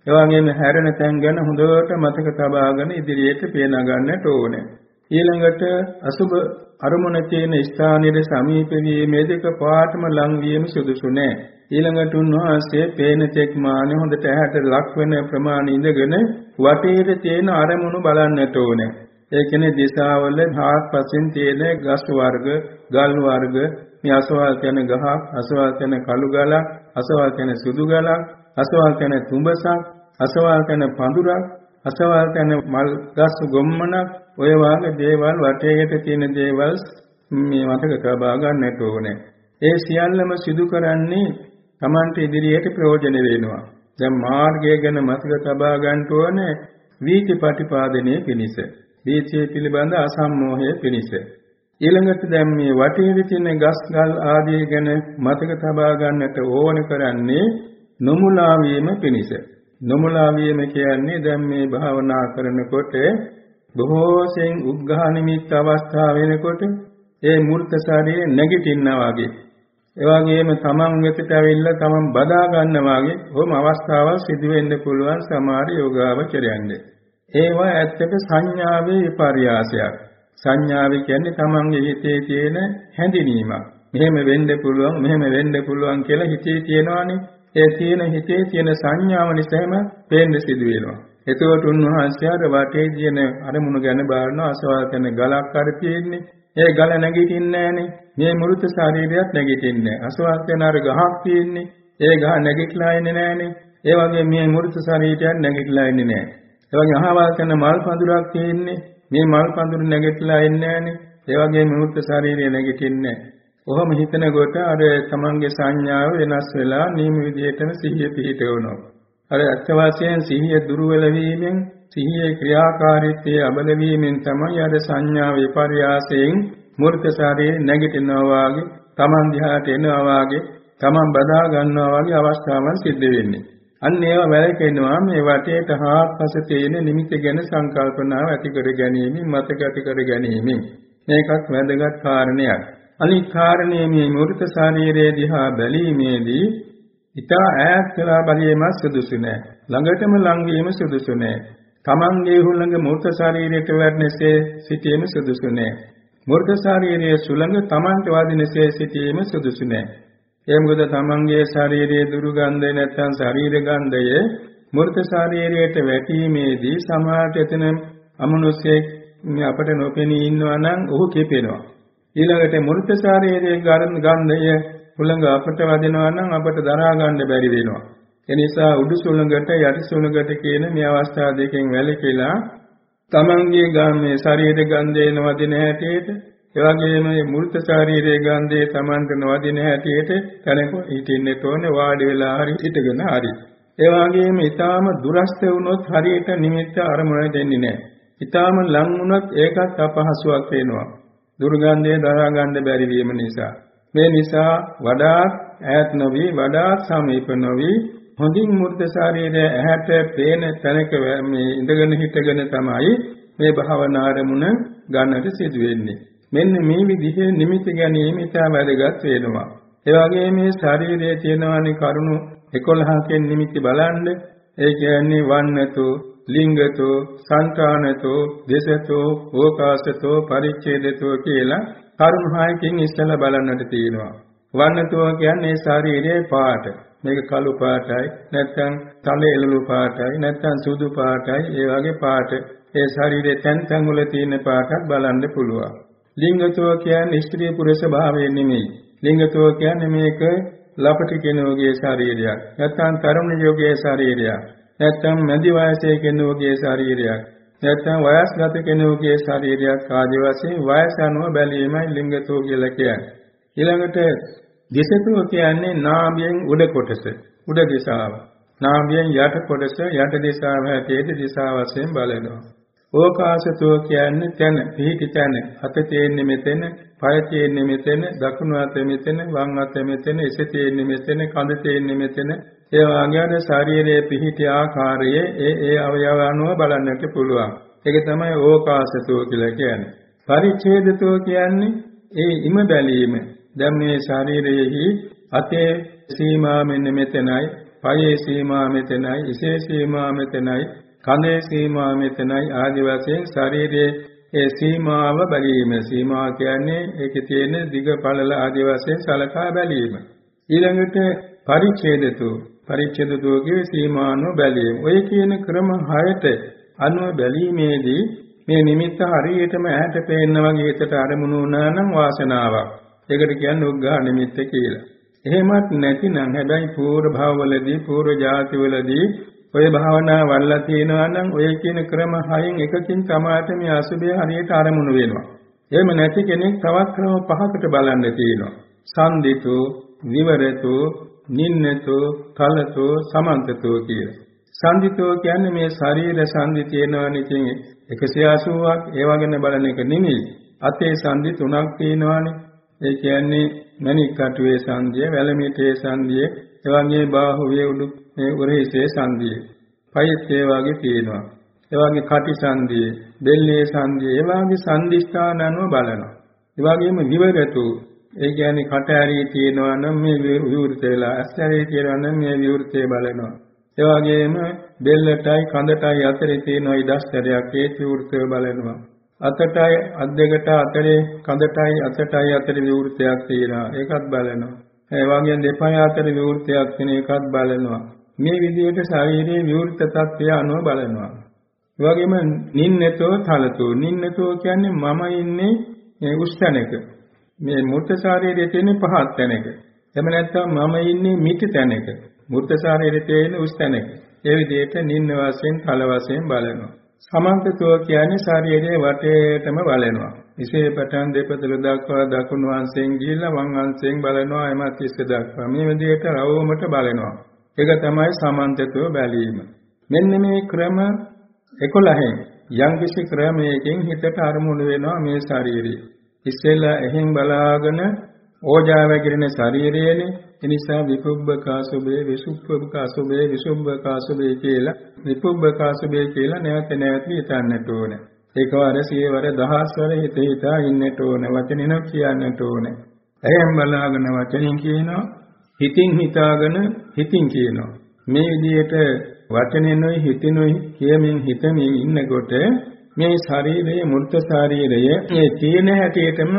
S1: එවාගෙම හැරෙන තැන් ගැන හොඳට මතක තබාගෙන ඉදිරියට පේන ගන්නට ඕනේ. ඊළඟට අසුබ අරමුණ තියෙන ස්ථානයේ සමීප වීමේ දෙක පාටම ලං වීම සුදුසු නෑ. ඊළඟට උන්වහන්සේ පේන තෙක් මානෙ හොඳට ඇහැට ලක් වෙන ප්‍රමාණය ඉඳගෙන වටේට තියෙන අරමුණු බලන්නට ඕනේ. ඒ කියන්නේ දිශාවල හාත්පසින් තියෙන ගස් වර්ග, ගල් වර්ග, මේ අසවල් යන ගහක්, අසවල් යන කළු ගලක්, අසවල් යන සුදු ගලක්, අසවල් යන තුඹසක්, අසවල් යන පඳුරක්, අසවල් යන මල් ගස් ගොම්මනක්, ඔය වාගේ දේවල් වටේට තියෙන දේවල් මේ මතක තබා ගන්නට ඕනේ. ඒ සියල්ලම සිදු කරන්නේ Tamante ඉදිරියට ප්‍රයෝජන වෙනවා. දැන් මාර්ගය ගැන මතක තබා ගන්න ඕනේ වීති ප්‍රතිපාදනයේ පිණිස. වීතිය පිළිබඳ අසම්මෝහය පිණිස. ඊළඟට දැන් මේ වටේ තියෙන ගස් ගල් ආදී ගැන මතක තබා ගන්නට ඕන කරන්නේ නොමුලා වීම පිණිස. නොමුලා වීම කියන්නේ දැන් මේ භාවනා කරනකොට බොහෝසෙන් උග්ඝහ නිමිත්ත අවස්ථාව වෙනකොට ඒ මූර්ත ශරීරය නැගිටින්නා වගේ ඒ වගේම තමන් වෙතට ඇවිල්ලා තමන් බදා ගන්නවා වගේ ඕම අවස්ථාවල් සිදු වෙන්න පුළුවන් සමහර යෝගාවචරයන්ගේ. ඒවා ඇත්තට සංඥාවේ විපර්යාසයක්. සංඥාව කියන්නේ තමන්ගේ හිතේ තියෙන හැඳිනීමක්. මෙහෙම වෙන්න පුළුවන්, මෙහෙම වෙන්න පුළුවන් කියලා හිතේ තියෙනවානේ. ඒ තියෙන හිතේ තියෙන සංඥාව නිසාම පේන්න සිදු වෙනවා. එතකොට උන්වහන්සේ අර වටේ තියෙන අරමුණු ගැන බලන අසවල් කරන ගලක් අර තියෙන්නේ. ඒ ගල නැගිටින්නේ නැහනේ. මේ මෘත ශරීරයක් නැගිටින්නේ නැහැ. අසවල් වෙන අර ගහක් තියෙන්නේ. ඒ ගහ නැගිටලා ඉන්නේ නැහනේ. ඒ වගේ මේ මෘත ශරීරයක් නැගිටලා ඉන්නේ නැහැ. ඒ වගේ අහවල් කරන මල් පඳුරක් තියෙන්නේ. මේ මල් පඳුර නැගිටලා ඉන්නේ නැහනේ. ඒ වගේ මෘත ශරීරය නැගිටින්නේ නැහැ. ඔහොම හිතනකොට අර තමන්ගේ සංඥාව වෙනස් වෙලා නියම විදිහටම සිහිය පිහිටවනවා. අර අත්‍යවශ්‍යයෙන් සිහිය දුර්වල වීමෙන් සිහියේ ක්‍රියාකාරීත්වයේ අබල වීමෙන් තමයි අර සංඥා විපර්යාසයෙන් මූර්ත ශරීරේ නැගිටිනවා වාගේ තමන් දිහාට එනවා වාගේ තමන් බදා ගන්නවා වගේ අවස්ථාවන් සිද්ධ වෙන්නේ. අන්න ඒවා වැළකෙනවා මේ වටේට හාත්පස තියෙන නිමිති ගැන සංකල්පනාව ඇති කර ගැනීම මතක ඇති කර ගැනීම මේකත් වැදගත් කාරණයක්. අනික් කාරණේ මේ මූර්ත ශරීරයේ දිහා බැලීමේදී ඊටා ඈත් වෙලා බැලීම සුදුසු නෑ. ළඟටම ලං වීම සුදුසු නෑ. තමන්ගේ හුළඟ මූර්ත ශරීරයට වැටෙනසේ සිටීම සුදුසු නෑ. මූර්ත ශරීරයේ සුළඟ තමන්ට වදිනසේ සිටීම සුදුසු නෑ. ඒ මොකද තමන්ගේ ශරීරයේ දුර්ගන්ධය නැත්නම් ශරීර ගන්ධය මූර්ත ශරීරයට වැටීමේදී සමාහට එතන අමනුෂ්‍යෙක් අපට නොපෙනී ඉන්නවා නම් ඔහු කිපෙනවා. ඊළඟට මූර්ත ශරීරයේ ගන්ධය හුළඟ අපට වදිනවා නම් අපට දරා ගන්න බැරි වෙනවා. ඒ නිසා උඩු සුළඟට යටි සුළඟට කියන මේ අවස්ථා දෙකෙන් වැළකීලා තමන්ගේ ගාමේ ශරීර ගන්ධේන වදින හැටියට එවැගේම මේ මූර්ත ශරීරයේ ගන්ධේ තමන්ට නොවදින හැටියට තැනක හිටින්න ඕනේ වාඩි වෙලා හරි හිටගෙන හරි. ඒ වගේම ඊටාම දුරස්ත වුණොත් හරියට නිමිත්ත අරමුණ දෙන්නේ නැහැ. ඊටාම ලං වුණොත් ඒකත් අපහසුයක් වෙනවා. දුර්ගන්ධය දරා ගන්න බැරි වීම නිසා. මේ නිසා වඩාත් ඈත් නොවි වඩාත් සමීප නොවි හොඳින් මුර්ධ ශරීරය ඇහැට පේන තැනක මේ ඉඳගෙන හිටගෙන තමයි මේ භාවනා ආරමුණ ගන්නට සිදු වෙන්නේ. මෙන්න මේ විදිහේ නිමිති ගැනීම ඉතා වැදගත් වෙනවා. ඒ වගේම මේ ශරීරයේ තියෙනවානේ කරුණු 11කින් නිමිති බලන්න. ඒ කියන්නේ වන්නතෝ, ලිංගතෝ, සංකානතෝ, දේශතෝ, ඕකාසතෝ, පරිච්ඡේදතෝ කියලා කරුණු හයකින් ඉස්සෙල්ලා බලන්නට තියෙනවා. වන්නතෝ කියන්නේ ශරීරයේ පාට. මේක කළු පාටයි නැත්නම් තලේ එළළු පාටයි නැත්නම් සුදු පාටයි ඒ වගේ පාට ඒ ශරීරයේ තැන් තැන් වල තියෙන පාටක් බලන්න පුළුවන්. ලිංගතෝ කියන්නේ ස්ත්‍රී පුරුෂ භාවය නෙමෙයි. ලිංගතෝ කියන්නේ මේක ලපටි කෙනෙකුගේ ශරීරයක්. නැත්නම් තරුණ යෝගයේ ශරීරයක්. නැත්නම් මැදි වයසේ කෙනෙකුගේ ශරීරයක්. නැත්නම් වයස්ගත කෙනෙකුගේ ශරීරයක් ආදි වශයෙන් වයස අනුව බැලීමයි ලිංගතෝ කියලා කියන්නේ. ඊළඟට දිසතුව කියන්නේ නාභියෙන් උඩ කොටස උඩ දිශාව. නාභියෙන් යට කොටස යට දිශාව හැටියට දිශා වශයෙන් බලනවා. ඕකාසතෝ කියන්නේ තැන, පිහිටි තැන. අත තියෙන්නේ මෙතන, පය තියෙන්නේ මෙතන, දකුණු අත මෙතන, වම් අත මෙතන, එස තියෙන්නේ මෙතන, කඳ තියෙන්නේ මෙතන. ඒ වගේම ශරීරයේ පිහිටි ආකාරයේ ඒ ඒ අවයව අනුව බලන්නට පුළුවන්. ඒක තමයි ඕකාසතෝ කියලා කියන්නේ. පරිච්ඡේදතෝ කියන්නේ ඒ ඉම බැලීම දැන් මේ ශරීරයේහි අතේ සීමා මෙන්න මෙතනයි, පයේ සීමා මෙතනයි, ඉසේ සීමා මෙතනයි, කනේ සීමා මෙතනයි ආදි වශයෙන් ශරීරයේ ඒ සීමාව බැලීම. සීමා කියන්නේ ඒකේ තියෙන දිග පළල ආදි වශයෙන් සලකා බැලීම. ඊළඟට පරිච්ඡේදතු පරිච්ඡේදතු කියේ සීමානු බැලීම. ඔය කියන ක්‍රම හයට අනුව බැලීමේදී මේ නිමිත්ත හරියටම ඇහැට පේන්න වගේ හිතට අරමුණු වුණා නම් වාසනාවක්. ඒකට කියන්නේ උග්ඝා නිමිත්ත කියලා. එහෙමත් නැතිනම් හැබැයි පූර්ව භවවලදී පූර්ව ජාතිවලදී ඔය භාවනා වඩලා තියෙනවා නම් ඔය කියන ක්‍රම හයෙන් එකකින් තමයි මේ අසුබය හරියට අරමුණු වෙනවා. එහෙම නැති කෙනෙක් තවත් ක්‍රම පහකට බලන්න තියෙනවා. සම්දිතෝ, විවරතෝ, නින්නතෝ, කලතෝ, සමන්තතෝ කියලා. සම්දිතෝ කියන්නේ මේ ශරීර සංදි තියෙනවනේ ඉතින් 180ක් ඒවා ගැන බලන එක නෙමෙයි. අතේ සංදි තුනක් තියෙනවානේ. ඒ කියන්නේ මණික් කටුවේ සංදිය, වැලමිටේ සංදිය, එවැගේ බාහුවේ උඩු මේ උරහිසේ සංදිය. පයිත් ඒ වගේ තියෙනවා. ඒ වගේ කටි සංදිය, බෙල්ලේ සංදිය, ඒ වගේ සංදි ස්ථාන අනුව බලනවා. ඒ වගේම විවරතු ඒ කියන්නේ කට ඇරී තියෙනවා නම් මේ විවෘත වෙලා, ඇස් ඇරී තියෙනවා නම් මේ විවෘතේ බලනවා. ඒ වගේම බෙල්ලටයි කඳටයි අතරේ තියෙන ඉදස්තරයක් ඒ විවෘතව බලනවා. අතටයි අත් දෙකට අතරේ කඳටයි අතටයි අතරේ විවෘතයක් තියෙනවා. ඒකත් බලනවා. ඒ වගේම දෙපය අතරේ විවෘතයක් තියෙන එකත් බලනවා. මේ විදිහට ශරීරයේ විවෘත තත්ත්වය අනුව බලනවා. ඒ වගේම නින්නතෝ තලතෝ නින්නතෝ කියන්නේ මම ඉන්නේ මේ උස්තැනක. මේ මූර්ත ශරීරයේ තියෙන පහත් තැනක. එහෙම නැත්නම් මම ඉන්නේ මිටි තැනක. මූර්ත ශරීරයේ තියෙන උස්තැනක. ඒ විදිහට නින්න වශයෙන් තල වශයෙන් බලනවා. සමන්තතෝ කියන්නේ ශරීරයේ වටේටම බලනවා. ඉසේ පටන් දෙපතුල දක්වා දකුණු අංශයෙන් ගිහිල්ලා වම් අංශයෙන් බලනවා එමත් ඉස්ස දක්වා. මේ විදිහට රවුමට බලනවා. ඒක තමයි සමන්තතෝ බැලීම. මෙන්න මේ ක්‍රම 11න් යම්කිසි ක්‍රමයකින් හිතට අරමුණු වෙනවා මේ ශරීරය. ඉස්සෙල්ලා එහෙන් බලාගෙන ඕජා වැగిරෙන ශරීරයනේ එනිසා විපුබ්බකාසුබේ විසුප්පබ්බකාසුබේ විසුබ්බකාසුබේ කියලා විපුබ්බකාසුබේ කියලා නැවත නැවත හිතන්නට ඕනේ. ඒකවර සියවර දහස්වර හිත හිතා ඉන්නට ඕන වචනින කියන්නට ඕන. එහෙන් බලාගෙන වචනින් කියනවා හිතින් හිතාගෙන හිතින් කියනවා. මේ විදිහට වචනෙනොයි හිතිනොයි කියමින් හිතමින් ඉන්නකොට මේ ශරීරයේ මූර්ත ශරීරය මේ තීන හැටියටම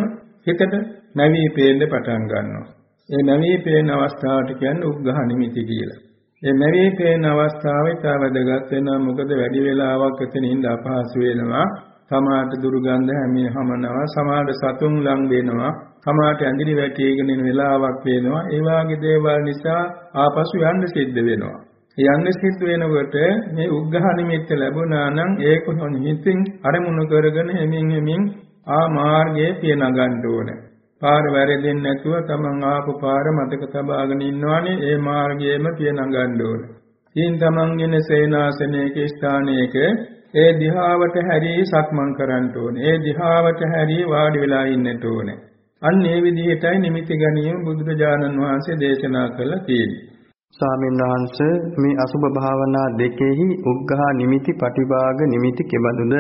S1: හිතට නැවී පේන්න පටන් ගන්නවා. ඒ නැවී පේන අවස්ථාවට කියන්නේ උග්ඝහ නිමිති කියලා. ඒ නැවී පේන අවස්ථාවේ තව වැදගත් වෙනවා මොකද වැඩි වෙලාවක් එතනින් අපහසු වෙනවා. සමාහට දුර්ගන්ධ හැමී හමනවා සමාහට සතුන් ලං වෙනවා සමාහට ඇඟිලි වැටිගෙන ඉන වෙලාවක් වෙනවා. ඒ වාගේ දේවල් නිසා ආපසු යන්න සිද්ධ වෙනවා. යන්න සිද්ධ වෙනකොට මේ උග්ඝහ නිමිත්ත ලැබුණා නම් ඒක හිතින් අරමුණු කරගෙන එමින් එමින් ආ මාර්ගයේ පිය නගන්න ඕනේ. පාර වැරදෙන්නේ නැතුව තමන් ආපු පාර මතක තබාගෙන ඉන්නවනේ. ඒ මාර්ගයේම පිය නගන්න ඕනේ. ඉතින් තමන් ඉන්න සේනාසනයක ස්ථානයක ඒ දිහාවට හැරී සක්මන් කරන්න ඕනේ. ඒ දිහාවට හැරී වාඩි වෙලා ඉන්නට ඕනේ. අන්න ඒ විදිහටයි නිමිති ගැනීම බුදුරජාණන් වහන්සේ දේශනා කළා තියෙන්නේ.
S2: ස්වාමීන් වහන්සේ මේ අසුභ භාවනා දෙකෙහි උග්ඝහ නිමිති පටිභාග නිමිති කෙබඳුද?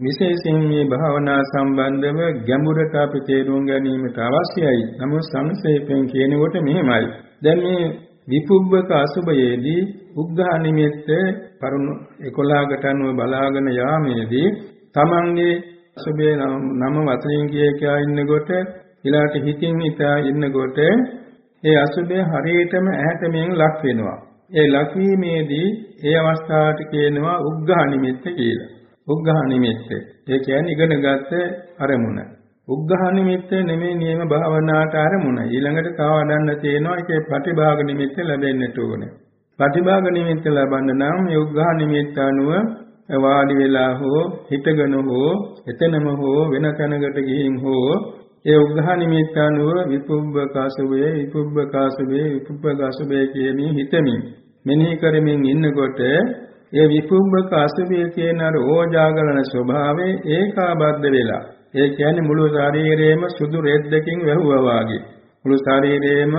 S1: විශේෂයෙන් මේ භාවනා සම්බන්ධව ගැඹුරට අපි තේරුම් ගැනීමට අවශ්‍යයි. නමුත් සංක්ෂේපයෙන් කියනකොට මෙහෙමයි. දැන් මේ විපුබ්බක අසුභයේදී උග්ඝහ නිමිත්ත කරුණු 11කට අනුව බලාගෙන යාමේදී තමන්ගේ අසුභේ නම වචනයෙන් කිය කියා ඉන්නකොට ඊළාට හිතින් හිතා ඉන්නකොට ඒ අසුභය හරියටම ඇහැට මෙන් ලක් වෙනවා. ඒ ලක් වීමේදී ඒ අවස්ථාවට කියනවා උග්ඝහ නිමිත්ත කියලා. උග්ඝහ නිමිත්ත. ඒ කියන්නේ ඉගෙනගත්ත අරමුණ. උග්ඝහ නිමිත්ත නෙමෙයි නියම භාවනාවට අරමුණ. ඊළඟට තව වඩන්න තියෙනවා ඒකේ ප්‍රතිභාග නිමිත්ත ලැබෙන්නට ඕනේ. ප්‍රතිභාග නිමිත්ත ලබන්න නම් මේ උග්ඝහ නිමිත්ත අනුව වාඩි වෙලා හෝ හිටගෙන හෝ එතනම හෝ වෙන තැනකට ගිහින් හෝ ඒ උග්ඝහ නිමිත්ත අනුව විපුබ්බකාසුබේ විපුබ්බකාසුබේ විපුබ්බකාසුබේ කියමින් හිතමින් මෙනෙහි කරමින් ඉන්නකොට ඒ විපුබ්බකාසුබේ කියන අර ඕජාගලන ස්වභාවය ඒකාබද්ධ වෙලා ඒ කියන්නේ මුළු ශරීරයේම සුදු රෙද්දකින් වැහුවා වාගේ. මුළු ශරීරයේම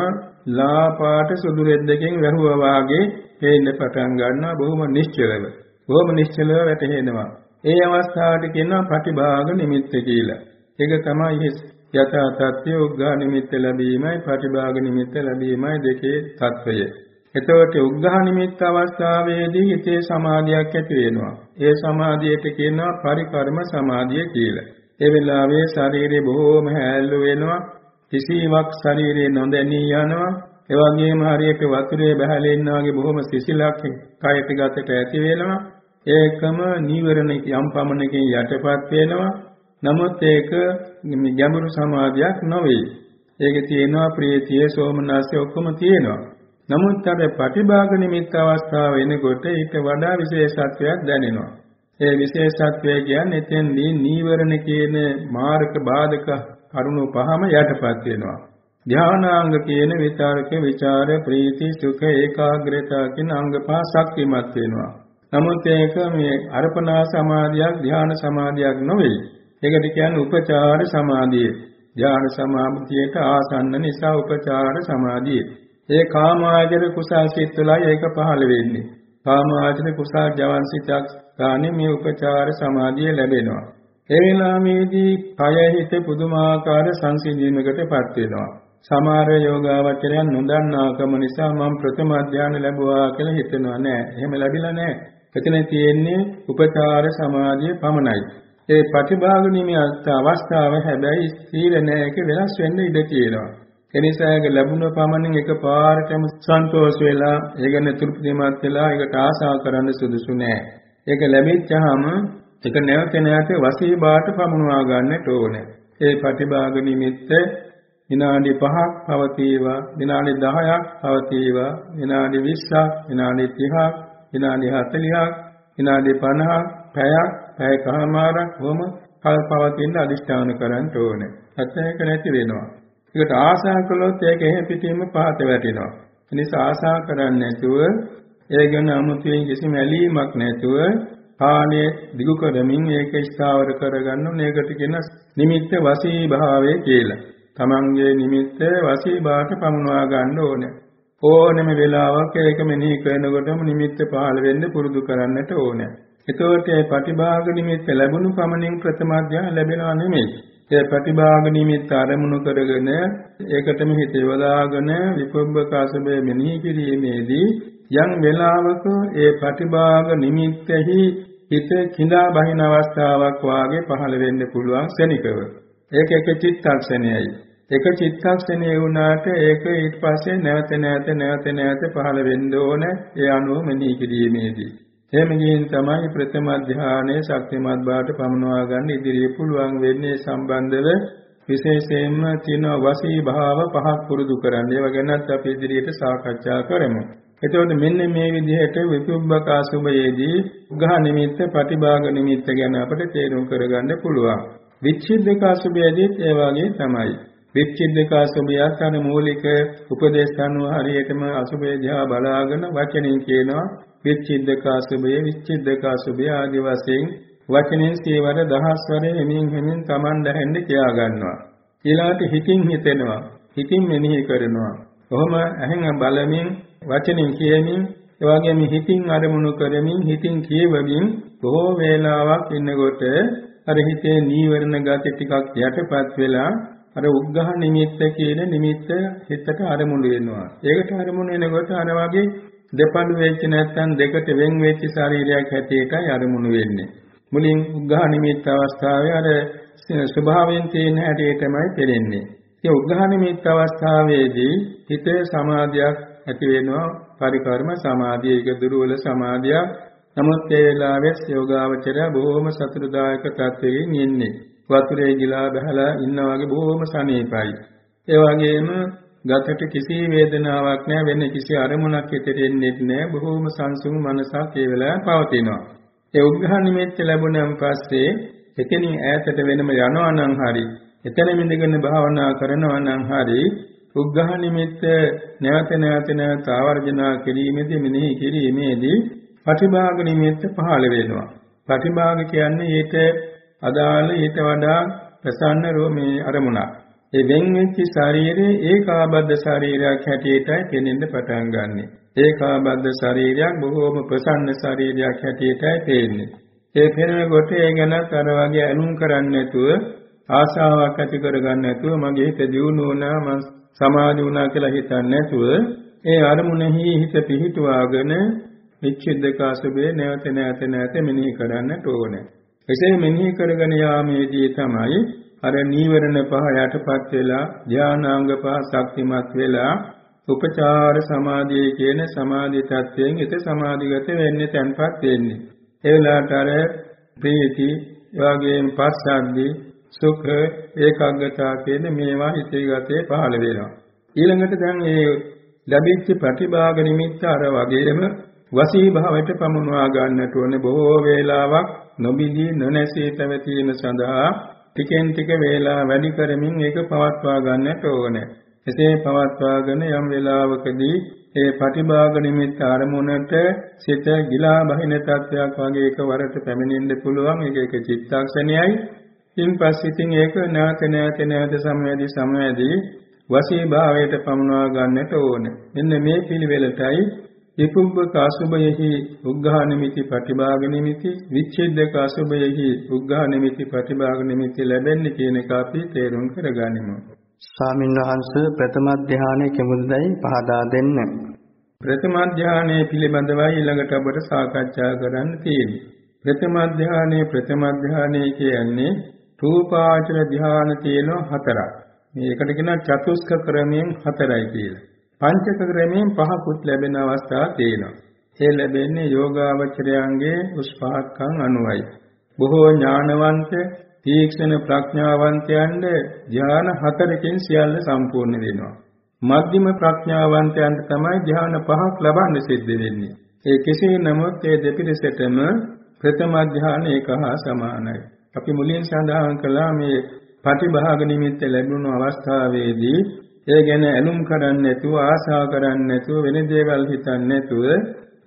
S1: ලා පාට සුදු රෙද්දකින් වැහුවා වාගේ පේන්න පටන් ගන්නවා බොහොම නිශ්චලව. බොහොම නිශ්චලව වැටහෙනවා. ඒ අවස්ථාවට කියනවා ප්‍රතිභාග නිමිත්ත කියලා. ඒක තමයි යථා තත්ත්වය උග්ඝා නිමිත්ත ලැබීමයි ප්‍රතිභාග නිමිත්ත ලැබීමයි දෙකේ తත්වය. එතකොට උග්ඝා නිමිත්ත අවස්ථාවේදී හිතේ සමාධියක් ඇති වෙනවා. ඒ සමාධියට කියනවා පරිකර්ම සමාධිය කියලා. ඒ වෙලාවේ ශරීරය බොහෝම හැල්ලු වෙනවා කිසිවක් ශරීරේ නොදැනී යනවා. ඒ වගේම හරියට වතුරේ බහැලා ඉන්නා වගේ බොහොම සිසිලක් කයට ගතට ඇති වෙනවා. ඒකම නීවරණ යම් පමණකින් යටපත් වෙනවා. නමුත් ඒක ගැඹුරු සමාධියක් නොවේ. ඒකේ තියෙනවා ප්‍රීතිය සෝමනස්ය ඔක්කොම තියෙනවා. නමුත් අර ප්‍රතිභාග නිමිත්ත අවස්ථාව වෙනකොට ඊට වඩා විශේෂත්වයක් දැනෙනවා. ඒ විශේෂත්වය කියන්නේ එතෙන්දී නීවරණ කියන මාර්ග බාධක කරුණු පහම යටපත් වෙනවා. ධානාංග කියන විචාරක විචාර ප්‍රීති සුඛ ඒකාග්‍රතාව කියන අංග පහ ශක්තිමත් වෙනවා. නමුත් ඒක මේ අර්පණා සමාධියක් ධාන සමාධියක් නෙවෙයි. ඒකට කියන්නේ උපචාර සමාධිය. ධාන සමාධියට ආසන්න නිසා උපචාර සමාධිය. ඒ කාමාජර කුසල් සිත් වලයි ඒක පහළ වෙන්නේ. කාමාජර කුසල් ජවන් සිතක් ගානේ මේ උපචාර සමාධිය ලැබෙනවා. ඒ වෙලාවේදී කය හිත පුදුමාකාර සංසිඳීමකටපත් වෙනවා. සමහර යෝගාවචරයන් නොදන්නාකම නිසා මම ප්‍රථම අධ්‍යාන ලැබුවා කියලා හිතනවා නෑ. එහෙම ලැබිලා නෑ. එතන තියෙන්නේ උපචාර සමාධිය පමණයි. ඒ ප්‍රතිභාග නිමිත්ත අවස්ථාව හැබැයි සීල නෑක වෙනස් වෙන්න ඉඩ තියෙනවා. එනිසා ඒක ලැබුණ පමණින් එකපාරටම සන්තෝෂ වෙලා ඒ ගැන තෘප්තිමත් වෙලා ඒකට ආශා කරන්න සුදුසු නෑ. ඒක ලැබිච්චාම ඒක නැවත නැවත වසී බාට පමුණවා ගන්නට ඕනේ. ඒ ප්‍රතිභාග නිමිත්ත විනාඩි 5ක් පවතිවා, විනාඩි 10ක් පවතිවා, විනාඩි 20ක්, විනාඩි 30ක්, විනාඩි 40ක්, විනාඩි 50ක්, පැයක්, පැයකමාරක් වොම කල් පවතින අදිෂ්ඨාන කරන්න ඕනේ. සත්‍යයක නැති වෙනවා. ඒකට ආශා කළොත් ඒක එහෙ පිටින්ම පහත වැටෙනවා. ඒ නිසා ආශා කරන්නේ නැතුව ඒ ගැන අමුතුවෙන් කිසිම ඇලීමක් නැතුව කාණය දිගු කරමින් ඒක ස්ථාවර කරගන්න මේකට කියන නිමිත්ත වසී භාවය කියලා. තමන්ගේ නිමිත්ත වසී භාවට පමුණවා ගන්න ඕනේ. ඕනම වෙලාවක ඒක මෙනෙහි කරනකොටම නිමිත්ත පහළ වෙන්න පුරුදු කරන්නට ඕනේ. එතකොට මේ ප්‍රතිභාග නිමිත්ත ලැබුණු පමණින් ප්‍රථම අධ්‍යාන ලැබෙනවා නෙමෙයි. ඒ ප්‍රතිභාග නිමිත්ත අරමුණු කරගෙන ඒකටම හිත යොදාගෙන විපුබ්බකාසබේ මෙනෙහි කිරීමේදී යම් වෙලාවක ඒ ප්‍රතිභාග නිමිත්තෙහි හිත කිඳා බහින අවස්ථාවක් වාගේ පහළ වෙන්න පුළුවන් ශනිකව. ඒක එක චිත්තක්ෂණයයි. එක චිත්තක්ෂණයේ වුණාට ඒක ඊට පස්සේ නැවත නැවත නැවත නැවත පහළ වෙන්න ඕන ඒ අනුව මෙනෙහි කිරීමේදී. එහෙම ගින් තමයි ප්‍රථම ධානයේ ශක්තිමත් බවට පමුණවා ගන්න ඉදිරියේ පුළුවන් වෙන්නේ සම්බන්ධව විශේෂයෙන්ම තියෙන වසී භාව පහක් පුරුදු කරන්න. ඒව ගැනත් අපි ඉදිරියට සාකච්ඡා කරමු. එතකොට මෙන්න මේ විදිහට විපුබ්බකාසුභයේදී උග්ඝහ නිමිත්ත, ප්‍රතිභාග නිමිත්ත ගැන අපිට තේරුම් කරගන්න පුළුවන්. විච්ඡිද්දකාසුභයේදීත් ඒ වගේ තමයි. විච්ඡිද්දකාසුභයත් අර මූලික උපදේශ අනුව හරියටම අසුභය දිහා බලාගෙන වචනින් කියනවා විච්ඡිද්දකාසුභය, විච්ඡිද්දකාසුභය ආදි වශයෙන් වචනෙන් සියවර දහස් වරේ එමින් එමින් Taman දැහෙන්න කියා ගන්නවා. ඊළාට හිතින් හිතෙනවා. හිතින් මෙනෙහි කරනවා. කොහොම ඇහෙන් බලමින් වචනින් කියමින් එවාගෙම හිතින් අරමුණු කරමින් හිතින් කියවමින් බොහෝ වේලාවක් ඉන්නකොට අර හිතේ නීවරණ ගති ටිකක් යටපත් වෙලා අර උග්ඝහ නිමිත්ත කියන නිමිත්ත හිතට අරමුණු වෙනවා. ඒකට අරමුණු වෙනකොට අර වගේ දෙපළු වෙච්ච නැත්නම් දෙකට වෙන් වෙච්ච ශරීරයක් හැටියටයි අරමුණු වෙන්නේ. මුලින් උග්ඝහ නිමිත්ත අවස්ථාවේ අර ස්වභාවයෙන් තියෙන හැටියටමයි පෙරෙන්නේ. ඒ උග්ඝහ නිමිත්ත අවස්ථාවේදී හිතේ සමාධියක් ඇති වෙනවා පරිකර්ම සමාධිය ඒක දුර්වල සමාධියක්. නමුත් ඒ වෙලාවේ යෝගාවචරය බොහොම සතුටුදායක තත්වයකින් ඉන්නේ. වතුරේ ගිලා බහලා ඉන්නා වගේ බොහොම සනීපයි. ඒ වගේම ගතට කිසි වේදනාවක් නැහැ වෙන කිසි අරමුණක් හිතට එන්නේ නැහැ බොහොම සංසුන් මනසක් ඒ වෙලාවේ පවතිනවා. ඒ උග්ඝහ නිමෙත් ලැබුණන් පස්සේ එතනින් ඈතට වෙනම යනවා නම් හරි එතන මිදගෙන භාවනා කරනවා නම් හරි උග්ඝහ නිමිත්ත නැවත නැවත නැවත ආවර්ජනා කිරීමේදී මෙනෙහි කිරීමේදී ප්‍රතිභාග නිමිත්ත පහළ වෙනවා. ප්‍රතිභාග කියන්නේ ඊට අදාළ ඊට වඩා ප්‍රසන්න රෝමේ අරමුණක්. ඒ වෙන් වෙච්ච ශරීරයේ ඒකාබද්ධ ශරීරයක් හැටියටයි පෙනෙන්න පටන් ගන්නෙ. ඒකාබද්ධ ශරීරයක් බොහෝම ප්‍රසන්න ශරීරයක් හැටියටයි පේන්නේ. ඒ පෙනෙනකොට ඒ ගැන අර වගේ අනුන් කරන්නේ නැතුව ආශාවක් ඇති කරගන්න නැතුව මගේ හිත දියුණු වුණා මම සමාධි වුණා කියලා හිතන්නේ නැතුව ඒ අරමුණෙහි හිත පිහිටුවාගෙන විච්ඡේදකාසුබේ නැවත නැවත නැවත මෙනෙහි කරන්නට ඕනේ. එසේ මෙනෙහි කරගෙන යාමේදී තමයි අර නීවරණ පහ යටපත් වෙලා ධානාංග පහ ශක්තිමත් වෙලා උපචාර සමාධිය කියන සමාධි තත්වයෙන් හිත සමාධිගත වෙන්නේ තැන්පත් වෙන්නේ. ඒ වෙලාවට අර ප්‍රීති, එවාගෙම පස්සද්ධි, සුඛ, ඒකාග්‍රතාව කියන මේවා හිතේ ගතේ පහළ වෙනවා. ඊළඟට දැන් මේ ලැබිච්ච ප්‍රතිභාග නිමිත්ත අර වගේම වසී භාවයට පමුණවා ගන්නට ඕනේ බොහෝ වේලාවක් නොබිදී නොනැසී පැවතීම සඳහා ටිකෙන් ටික වේලා වැඩි කරමින් ඒක පවත්වා ගන්නට ඕනේ. එසේ පවත්වාගෙන යම් වේලාවකදී ඒ ප්‍රතිභාග නිමිත්ත අරමුණට සිත ගිලා බහින තත්වයක් වගේ එකවරට පැමිණෙන්න පුළුවන්. ඒක එක චිත්තක්ෂණයයි. ඉන්පස්සේ ඉතින් ඒක නැවත නැවත නැවත සමයදී සමයදී වසී භාවයට පමුණවා ගන්නට ඕනේ. මෙන්න මේ පිළිවෙලටයි විපුබ්බක අසුභයෙහි උග්ඝා නිමිති ප්‍රතිභාග නිමිති විච්ඡේදක අසුභයෙහි උග්ඝා නිමිති ප්‍රතිභාග නිමිති ලැබෙන්නේ කියන එක අපි තේරුම් කරගනිමු.
S2: ස්වාමීන් වහන්සේ ප්‍රථම ධානයේ කෙමුදයි පහදා දෙන්න.
S1: ප්‍රථම ධානයේ පිළිබඳවයි ඊළඟට අපට සාකච්ඡා කරන්න තියෙන්නේ. ප්‍රථම ධානයේ ප්‍රථම ධානයේ කියන්නේ රූපාචර ධාන තියෙන හතරක්. මේකට කියනවා චතුස්ක ක්‍රමයෙන් හතරයි කියලා. පංචක ක්‍රමයෙන් පහකුත් ලැබෙන අවස්ථා තියෙනවා. ඒ ලැබෙන්නේ යෝගාවචරයන්ගේ උස්පහක්කම් අනුවයි. බොහෝ ඥානවන්ත තීක්ෂණ ප්‍රඥාවන්තයන්ට ධ්‍යාන හතරකින් සියල්ල සම්පූර්ණ වෙනවා. මධ්‍යම ප්‍රඥාවන්තයන්ට තමයි ධ්‍යාන පහක් ලබන්න සිද්ධ වෙන්නේ. ඒ කෙසේ නමුත් ඒ දෙපිරිසටම ප්‍රථම ධ්‍යාන එක හා සමානයි. අපි මුලින් සඳහන් කළා මේ ප්‍රතිභාග නිමිත්ත ලැබුණු අවස්ථාවේදී ඒ ගැන ඇලුම් කරන්නේ නැතුව ආශා කරන්නේ නැතුව වෙන දේවල් හිතන්නේ නැතුව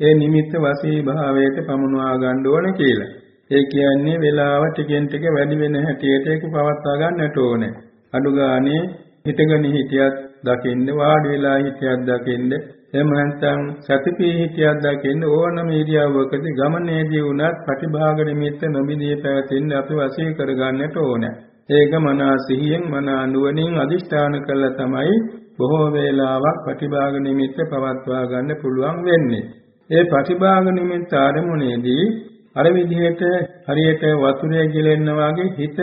S1: ඒ නිමිත්ත වශී භාවයට පමුණවා ගන්න ඕන කියලා. ඒ කියන්නේ වේලාව ටිකෙන් ටික වැඩි වෙන හැටියට ඒක පවත්වා ගන්නට ඕනේ. අඩු ගානේ හිතගෙන හිටියත් දකින්න වාඩි වෙලා හිටියත් දකින්න එහෙම නැත්නම් සතිපීහිතියක් දකින්න ඕනම ඉරියව්වකදී ගමනේදී වුණත් ප්‍රතිභාග නිමිත්ත නොමිදී පැවතින්න අපි වශී කරගන්නට ඕනේ. ඒක මනා සිහියෙන් මනා නුවණින් අදිෂ්ඨාන කළා තමයි බොහෝ වේලාවක් ප්‍රතිභාග නිමිත්ත පවත්වා ගන්න පුළුවන් වෙන්නේ. ඒ ප්‍රතිභාග නිමිත්ත ආරමුණේදී අර විදිහට හරියට වතුරේ ගිලෙන්න වගේ හිත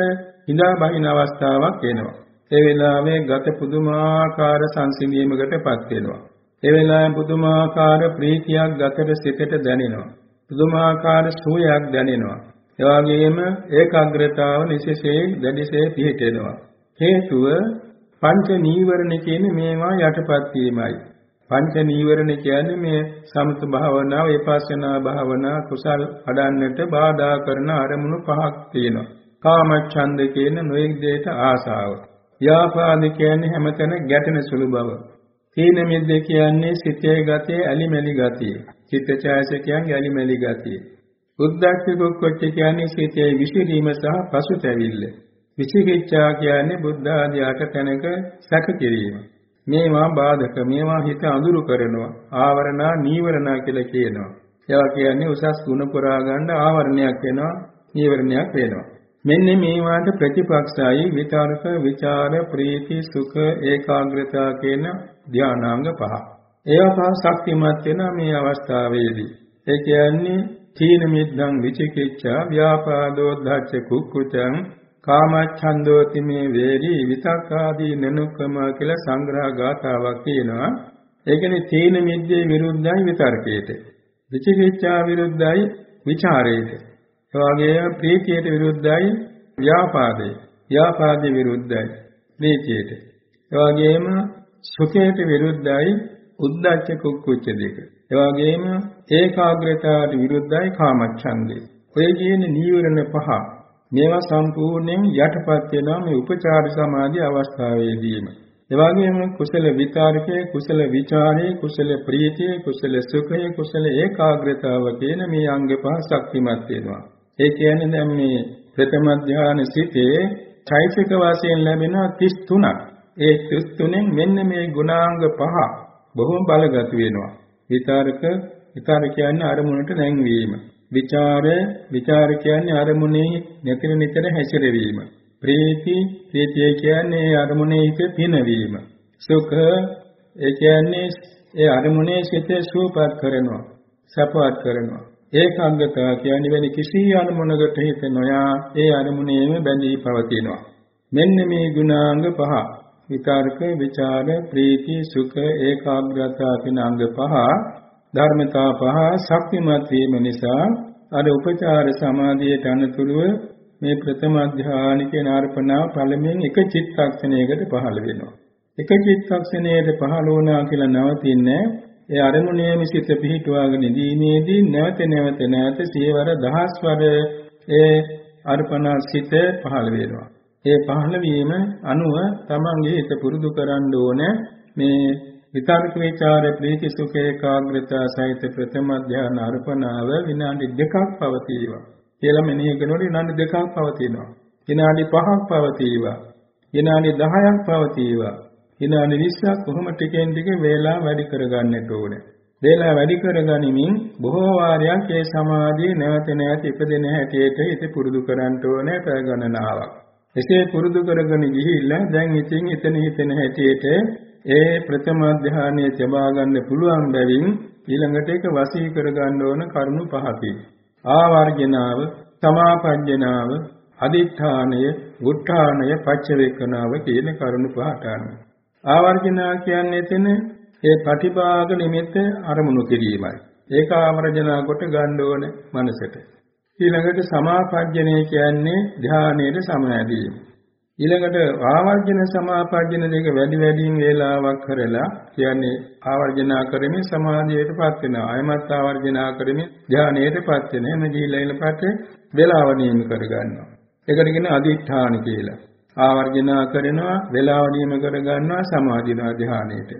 S1: හිඳා බහින අවස්ථාවක් එනවා. ඒ වෙලාවේ ගත පුදුමාකාර සංසිඳීමකටපත් වෙනවා. ඒ වෙලාවේ පුදුමාකාර ප්‍රීතියක් ගතට සිතට දැනෙනවා. පුදුමාකාර සුවයක් දැනෙනවා. ඒ වගේම ඒකාග්‍රතාව නිසසේ දැඩිසේ පිහිටෙනවා. හේතුව පංච නීවරණ කියන්නේ මේවා යටපත් වීමයි. පංච නීවරණ කියන්නේ මේ සමත භාවනාව, විපස්සනා භාවනා කුසල් අඩන්නට බාධා කරන අරමුණු පහක් තියෙනවා. කාමච්ඡන්ද කියන නොයෙක් දෙයට ආසාව. ව්‍යාපාද කියන්නේ හැමතැන ගැටෙන සුළු බව. තීන මිද්ද කියන්නේ සිතේ ගතේ ඇලිමැලි ගතිය. චිත්තචෛතස කියන්නේ ඇලිමැලි ගතිය. උද්දච්ච කුක්කොච්ච කියන්නේ සිතේ විසිරීම සහ පසුතැවිල්ල. විචිකිච්ඡා කියන්නේ බුද්ධ ආදී අට තැනක සැක කිරීම. මේවා බාධක මේවා හිත අඳුරු කරනවා. ආවරණා නීවරණා කියලා කියනවා. ඒවා කියන්නේ උසස් ගුණ පුරා ගන්න ආවරණයක් වෙනවා, නීවරණයක් වෙනවා. මෙන්න මේවාට ප්‍රතිපක්ෂයි විතර්ක, ਵਿਚාර, ප්‍රීති, සුඛ, ඒකාග්‍රතාව කියන ධානාංග පහ. ඒවා පහ ශක්තිමත් වෙන මේ අවස්ථාවේදී. ඒ කියන්නේ තීන මිද්දං විචිකිච්ඡා ව්‍යාපාදෝ ධච්ච කුක්කුචං කාමච්ඡන්දෝති මේ වේරි විතක්කාදී නනුක්කම කියලා සංග්‍රහ ගාථාවක් තියෙනවා. ඒ කියන්නේ තීන මිද්දේ විරුද්ධයි විතර්කයට. විචිකිච්ඡා විරුද්ධයි විචාරයට. ඒ වගේම ප්‍රීතියට විරුද්ධයි ව්‍යාපාදේ. ව්‍යාපාදේ විරුද්ධයි ප්‍රීතියට. ඒ වගේම සුඛයට විරුද්ධයි උද්ධච්ච කුක්කුච්ච දෙක. ඒ වගේම ඒකාග්‍රතාවට විරුද්ධයි කාමච්ඡන්දේ. ඔය කියන නීවරණ පහ මේවා සම්පූර්ණයෙන් යටපත් වෙනවා මේ උපචාර සමාධි අවස්ථාවේදීම. ඒ වගේම කුසල විචාරකේ කුසල විචාරේ කුසල ප්‍රීතිය කුසල සුඛය කුසල ඒකාග්‍රතාව කියන මේ අංග පහ ශක්තිමත් වෙනවා. ඒ කියන්නේ දැන් මේ ප්‍රථම ධානය සිටේ චෛතසික වශයෙන් ලැබෙන 33ක්. ඒ 33න් මෙන්න මේ ගුණාංග පහ බොහොම බලගත් වෙනවා. විචාරක විචාර කියන්නේ අරමුණට නැංවීම. විචාර විචාර කියන්නේ අරමුණේ නිතර නිතර හැසිරවීම. ප්‍රීති ප්‍රීතිය කියන්නේ අරමුණේ හිත පිනවීම. සුඛ ඒ කියන්නේ ඒ අරමුණේ සිත සූපත් කරනවා. සපවත් කරනවා. ඒකාග්‍රතාව කියන්නේ වෙන කිසි අරමුණකට හිත නොයා ඒ අරමුණේම බැඳී පවතිනවා. මෙන්න මේ ගුණාංග පහ විකාරක විචාර ප්‍රීති සුඛ ඒකාග්‍රතාව කියන අංග පහ ධර්මතා පහ ශක්තිමත් වීම නිසා අර උපචාර සමාධියට අනුතුරුව මේ ප්‍රථම අධ්‍යානිකේ නාර්පණා පළමුවෙන් එක චිත්තක්ෂණයකට පහළ වෙනවා. එක චිත්තක්ෂණයකට පහළ වුණා කියලා නවතින්නේ ඒ අරමුණේම සිත පිහිටුවාගෙන දීමේදී නැවත නැවත නැවත සියවර දහස්වර ඒ අර්පණා සිත පහළ වෙනවා. ඒ පහළ වීම අනුව තමන්ගේ හිත පුරුදු කරන්න ඕනේ මේ විතර්ක විචාර ප්‍රීති සුඛ ඒකාග්‍රතාව සහිත ප්‍රථම ධ්‍යාන අර්පණාව විනාඩි දෙකක් පවතිවා. කියලා මෙනෙහි කරනකොට විනාඩි දෙකක් පවතිනවා. විනාඩි පහක් පවතිවා. විනාඩි 10ක් පවතිවා. විනාඩි 20ක් කොහොම ටිකෙන් ටික වේලා වැඩි කරගන්නට ඕනේ. වේලා වැඩි කරගනිමින් බොහෝ වාරයක් ඒ සමාධිය නැවත නැවත ඉපදෙන හැටියට හිත පුරුදු කරන්න ඕනේ පැය ගණනාවක්. එසේ පුරුදු කරගෙන ගිහිල්ලා දැන් ඉතින් එතන හිතෙන හැටියට ඒ ප්‍රථම ධානයේ තබා ගන්න පුළුවන් බැවින් ඊළඟට ඒක වසී කර ගන්න ඕන කරුණු පහකින්. ආවර්ජනාව, සමාපඤ්ඤනාව, අදිඨානය, උත්ථානය, පච්චවේකනාව කියන කරුණු පහට අනුව. ආවර්ජනා කියන්නේ එතන ඒ ප්‍රතිභාග නිමිත්ත අරමුණු කිරීමයි. ඒක ආවර්ජනා කොට ගන්න ඕනේ මනසට. ඊළඟට සමාපජ්ජනය කියන්නේ ධානයේ සමවැදීම. ඊළඟට ආවර්ජන සමාපජ්ජන දෙක වැඩි වැඩියෙන් වේලාවක් කරලා කියන්නේ ආවර්ජනා කරමින් සමාධියටපත් වෙනවා. අයමත් ආවර්ජනා කරමින් ධානයටපත් වෙන. එම ගිහිලා ඊළපට වේලාව නියම කරගන්නවා. ඒකට කියන අදිඨාන කියලා. ආවර්ජනා කරනවා වේලාව නියම කරගන්නවා සමාධිනා ධානයේට.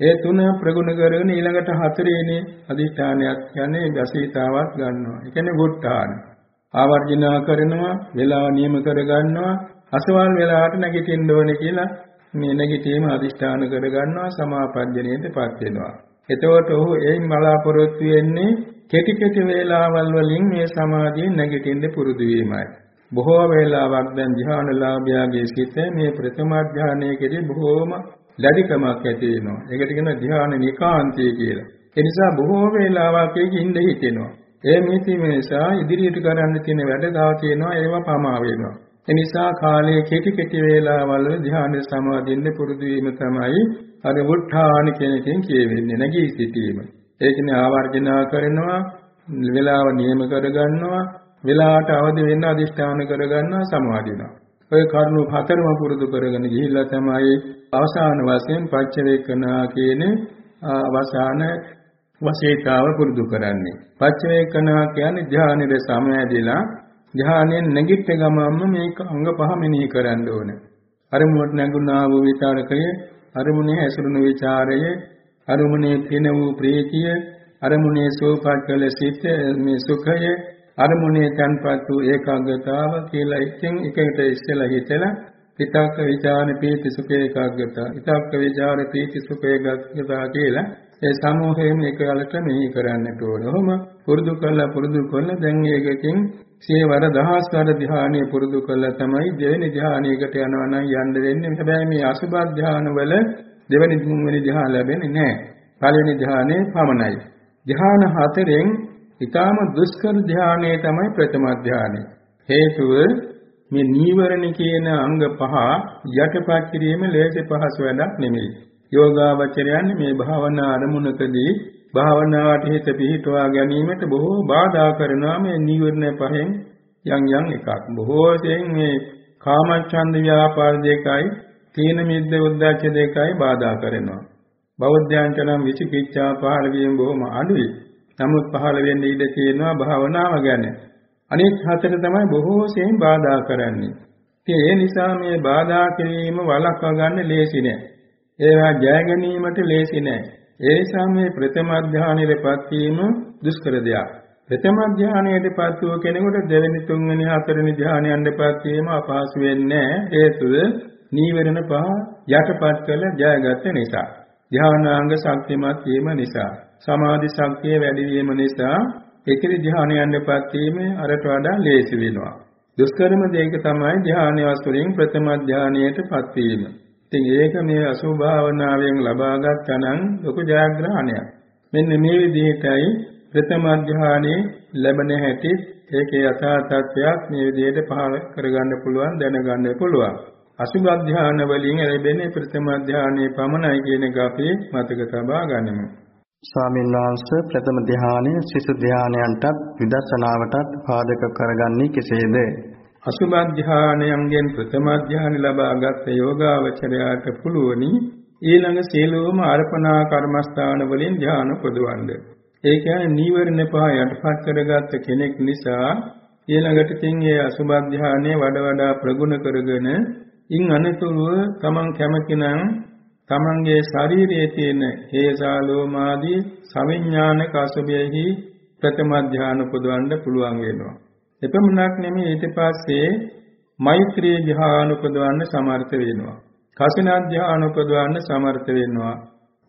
S1: ඒ තුන ප්‍රගුණ කරගෙන ඊළඟට හතරේනේ අදිඨානයක් කියන්නේ දසීතාවක් ගන්නවා. ඒ කියන්නේ වුට්ටාන. ආවර්ජනා කරනවා වේලාව නියම කරගන්නවා අසවල් වෙලාවට නැගිටින්න ඕනේ කියලා මේ නැගිටීම අදිෂ්ඨාන කරගන්නවා සමාපජ්ජණයටපත් වෙනවා. එතකොට ඔහු එයින් බලාපොරොත්තු වෙන්නේ කෙටි කෙටි වේලාවල් වලින් මේ සමාධියෙන් නැගිටින්න පුරුදු වීමයි. බොහෝ වේලාවක් දැන් ධ්‍යානලාභයාගේ සිත මේ ප්‍රථම ධ්‍යානයේදී බොහෝම ලැබිකමක් ඇති වෙනවා. ඒකට කියන ධ්‍යාන නිකාන්තය කියලා. ඒ නිසා බොහෝ වේලාවක් ඒක ඉඳ හිතෙනවා. ඒ මිති නිසා ඉදිරියට කරන්න තියෙන වැඩ ගාව තියෙනවා ඒවා පමා වෙනවා. ඒ නිසා කාලයේ කෙටි කෙටි වේලාවල් වල ධ්‍යාන සමාධියෙන් පුරුදු වීම තමයි අර වුත්ථාන කියන එකෙන් කියවෙන්නේ නැගී සිටීම. ඒකනේ ආවර්ජනා කරනවා වේලාව නියම කරගන්නවා වෙලාවට අවදි වෙන්න අදිෂ්ඨාන කරගන්නවා සමාධියනවා. ඔය කරුණු හතරම පුරුදු කරගෙන ගිහිල්ලා තමයි අවසාන වශයෙන් පච්චවේකනා කියන අවසාන වශීතාව පුරුදු කරන්නේ. පච්චවේකනා කියන්නේ ධානයේ දෙස සමයදීලා ධානයෙන් නැගිට ගමම්ම මේක අංග පහ මෙනෙහි කරන්න ඕන. අරමුණට නැගුණා වූ විචාරකය, අරමුණේ ඇසුරුණු විචාරය, අරමුණේ පින වූ ප්‍රීතිය, අරමුණේ සෝපාකල සිත මේ සුඛය, අරමුණේ තන්පත් වූ ඒකාග්‍රතාව කියලා එකින් එකට ඉස්සෙලා හිතලා හිතක් විචාර ප්‍රීති සුඛ ඒකාග්‍රතාව, හිතක් විචාර ප්‍රීති සුඛ ඒකාග්‍රතාව කියලා ඒ සමූහයෙන් එකලට මෙහි කරන්නට ඕන. ඔහොම පුරුදු කළා පුරුදු කළා දැන් ඒකකින් සියවර දහස් වර ධ්‍යානෙ පුරුදු කළා තමයි දෙවෙනි ධ්‍යානයකට යනවා නම් යන්න වෙන්නේ. හැබැයි මේ අසුභ ධ්‍යාන වල දෙවෙනි තුන්වෙනි ධ්‍යාන ලැබෙන්නේ නැහැ. පළවෙනි ධ්‍යානෙ පමණයි. ධ්‍යාන හතරෙන් ඊටාම දුෂ්කර ධ්‍යානය තමයි ප්‍රථම ධ්‍යානය. හේතුව මේ නීවරණ කියන අංග පහ යටපත් කිරීම ලේසි පහසු වැඩක් නෙමෙයි. යෝගාවචරයන් මේ භාවනා අරමුණකදී භාවනාවට හිත පිහිටුවා ගැනීමට බොහෝ බාධා කරනවා මේ නීවරණ පහෙන් යම් යම් එකක්. බොහෝ සෙයින් මේ කාමච්ඡන්ද ව්‍යාපාර දෙකයි තීන මිද්ද උද්දච්ච දෙකයි බාධා කරනවා. බෞද්ධයන්ට නම් විචිකිච්ඡා පහළ වීම බොහොම අඩුයි. නමුත් පහළ වෙන්න ඉඩ තියෙනවා භාවනාව ගැන. අනිත් හතර තමයි බොහෝ සෙයින් බාධා කරන්නේ. ඉතින් ඒ නිසා මේ බාධා කිරීම වළක්වා ගන්න ලේසි නෑ. ඒවා ජය ගැනීමට ලේසි නෑ. ඒ නිසා මේ ප්‍රථම අධ්‍යානයේපත් වීම දුෂ්කර දෙයක්. ප්‍රථම අධ්‍යානයේපත් වූ කෙනෙකුට දෙවෙනි තුන්වෙනි හතරවෙනි ධ්‍යානයන්ටපත් වීම අපහසු වෙන්නේ නෑ. හේතුව නීවරණ පහ යටපත් කළ ජයගත නිසා. ධ්‍යානාංග ශක්තිමත් වීම නිසා. සමාධි ශක්තිය වැඩි වීම නිසා එකරි ධ්‍යානයන්ටපත් වීම අරට වඩා ලේසි වෙනවා. දුෂ්කරම දෙයක තමයි ධ්‍යානය වස්තුලින් ප්‍රථම ධ්‍යානයටපත් වීම. ඉතින් ඒක මේ අසුභ භාවනාවෙන් ලබාගත් අනං ලොකු ජයග්‍රහණයක්. මෙන්න මේ විදිහටයි ප්‍රථම ධ්‍යානයේ ලැබෙන හැටි ඒකේ යථා තත්වයක් මේ විදිහට පහල කරගන්න පුළුවන් දැනගන්න පුළුවන්. අසුභ ධ්‍යාන වලින් ලැබෙන්නේ ප්‍රථම ධ්‍යානයේ පමණයි කියන එක අපි මතක තබා ගනිමු.
S2: ස්වාමීන් වහන්සේ ප්‍රථම ධ්‍යානය සිසු ධ්‍යානයන්ටත් විදර්ශනාවටත් පාදක කරගන්නේ කෙසේද?
S1: අසුභ ධ්‍යානයන්ගෙන් ප්‍රථම ධ්‍යාන ලබාගත් යෝගාවචරයාට පුළුවනි ඊළඟ සීලෝම අර්පණා කර්මස්ථාන වලින් ධ්‍යාන පොදවන්න. ඒ කියන්නේ නීවරණ පහ යටපත් කරගත්ත කෙනෙක් නිසා ඊළඟට තින් ඒ අසුභ ධ්‍යානය වඩා වඩා ප්‍රගුණ කරගෙන ඉන් අනතුරුව තමන් කැමතිනම් තමන්ගේ ශරීරයේ තියෙන හේසාලෝමාදී සවිඥානික අසුභයෙහි ප්‍රථම ධ්‍යාන පොදවන්න පුළුවන් වෙනවා. එපමණක් නෙමෙයි ඊට පස්සේ මෛත්‍රී ධ්‍යාන උපදවන්න සමර්ථ වෙනවා. කසින ධ්‍යාන උපදවන්න සමර්ථ වෙනවා.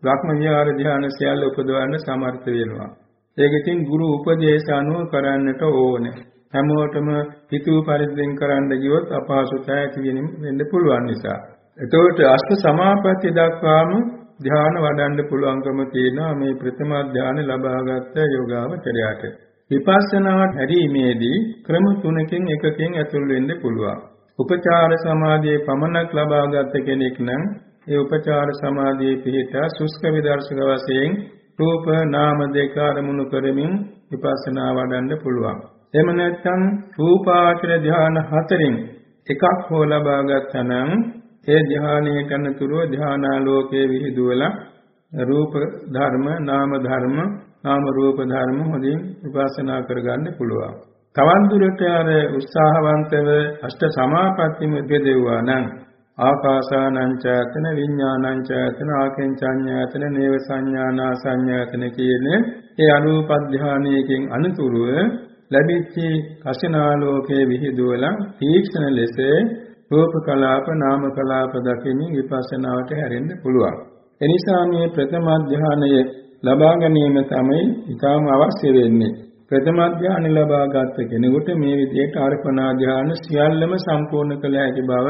S1: බ්‍රහ්ම විහාර ධ්‍යාන සියල්ල උපදවන්න සමර්ථ වෙනවා. ඒක ඉතින් ගුරු උපදේශ අනුව කරන්නට ඕනේ. හැමෝටම හිතුව පරිද්දෙන් කරන්න ගියොත් අපහසුතාවය ඇති වෙන්න පුළුවන් නිසා. එතකොට අෂ්ට සමාපatti දක්වාම ධ්‍යාන වඩන්න පුළුවන්කම තියෙනවා මේ ප්‍රථම ධ්‍යාන ලබාගත් යෝගාවචරයට. විපස්සනාවට හැරීමේදී ක්‍රම තුනකින් එකකින් ඇතුල් වෙන්න පුළුවන්. උපචාර සමාධියේ පමණක් ලබාගත් කෙනෙක් නම් ඒ උපචාර සමාධියේ පිහිටා සුස්ක විදර්ශක වශයෙන් රූප නාම දෙක අරමුණු කරමින් විපස්සනා වඩන්න පුළුවන්. එහෙම නැත්නම් රූපාචර ධ්‍යාන හතරෙන් එකක් හෝ ලබාගත්තා නම් ඒ ධ්‍යානයේ කනතුරුව ධ්‍යානාලෝකයේ විහිදුවලා රූප ධර්ම නාම ධර්ම නාම රූප ධර්ම හොඳින් විපස්සනා කරගන්න පුළුවන්. තවන් දුරට අර උත්සාහවන්තව අෂ්ට සමාපත්තිම බෙදෙවුවා නම් ආකාසානං චයතන විඥානං චයතන ආකෙන්චඤ්ඤයතන නේව සංඥානා සංඥාතන කියන ඒ අරූප ධානයකින් අනුතුරුව ලැබිච්ච කසිනාලෝකයේ විහිදුවලා තීක්ෂණ ලෙස රූප කලාප නාම කලාප දකිමින් විපස්සනාවට හැරෙන්න පුළුවන්. එනිසා මේ ප්‍රථම ධානයේ ලබා ගැනීම තමයි ඊටම අවශ්‍ය වෙන්නේ. ප්‍රථම ධානය ලබා ගත්ත කෙනෙකුට මේ විදිහට අර්පණා ධානය සියල්ලම සම්පූර්ණ කළ හැකි බව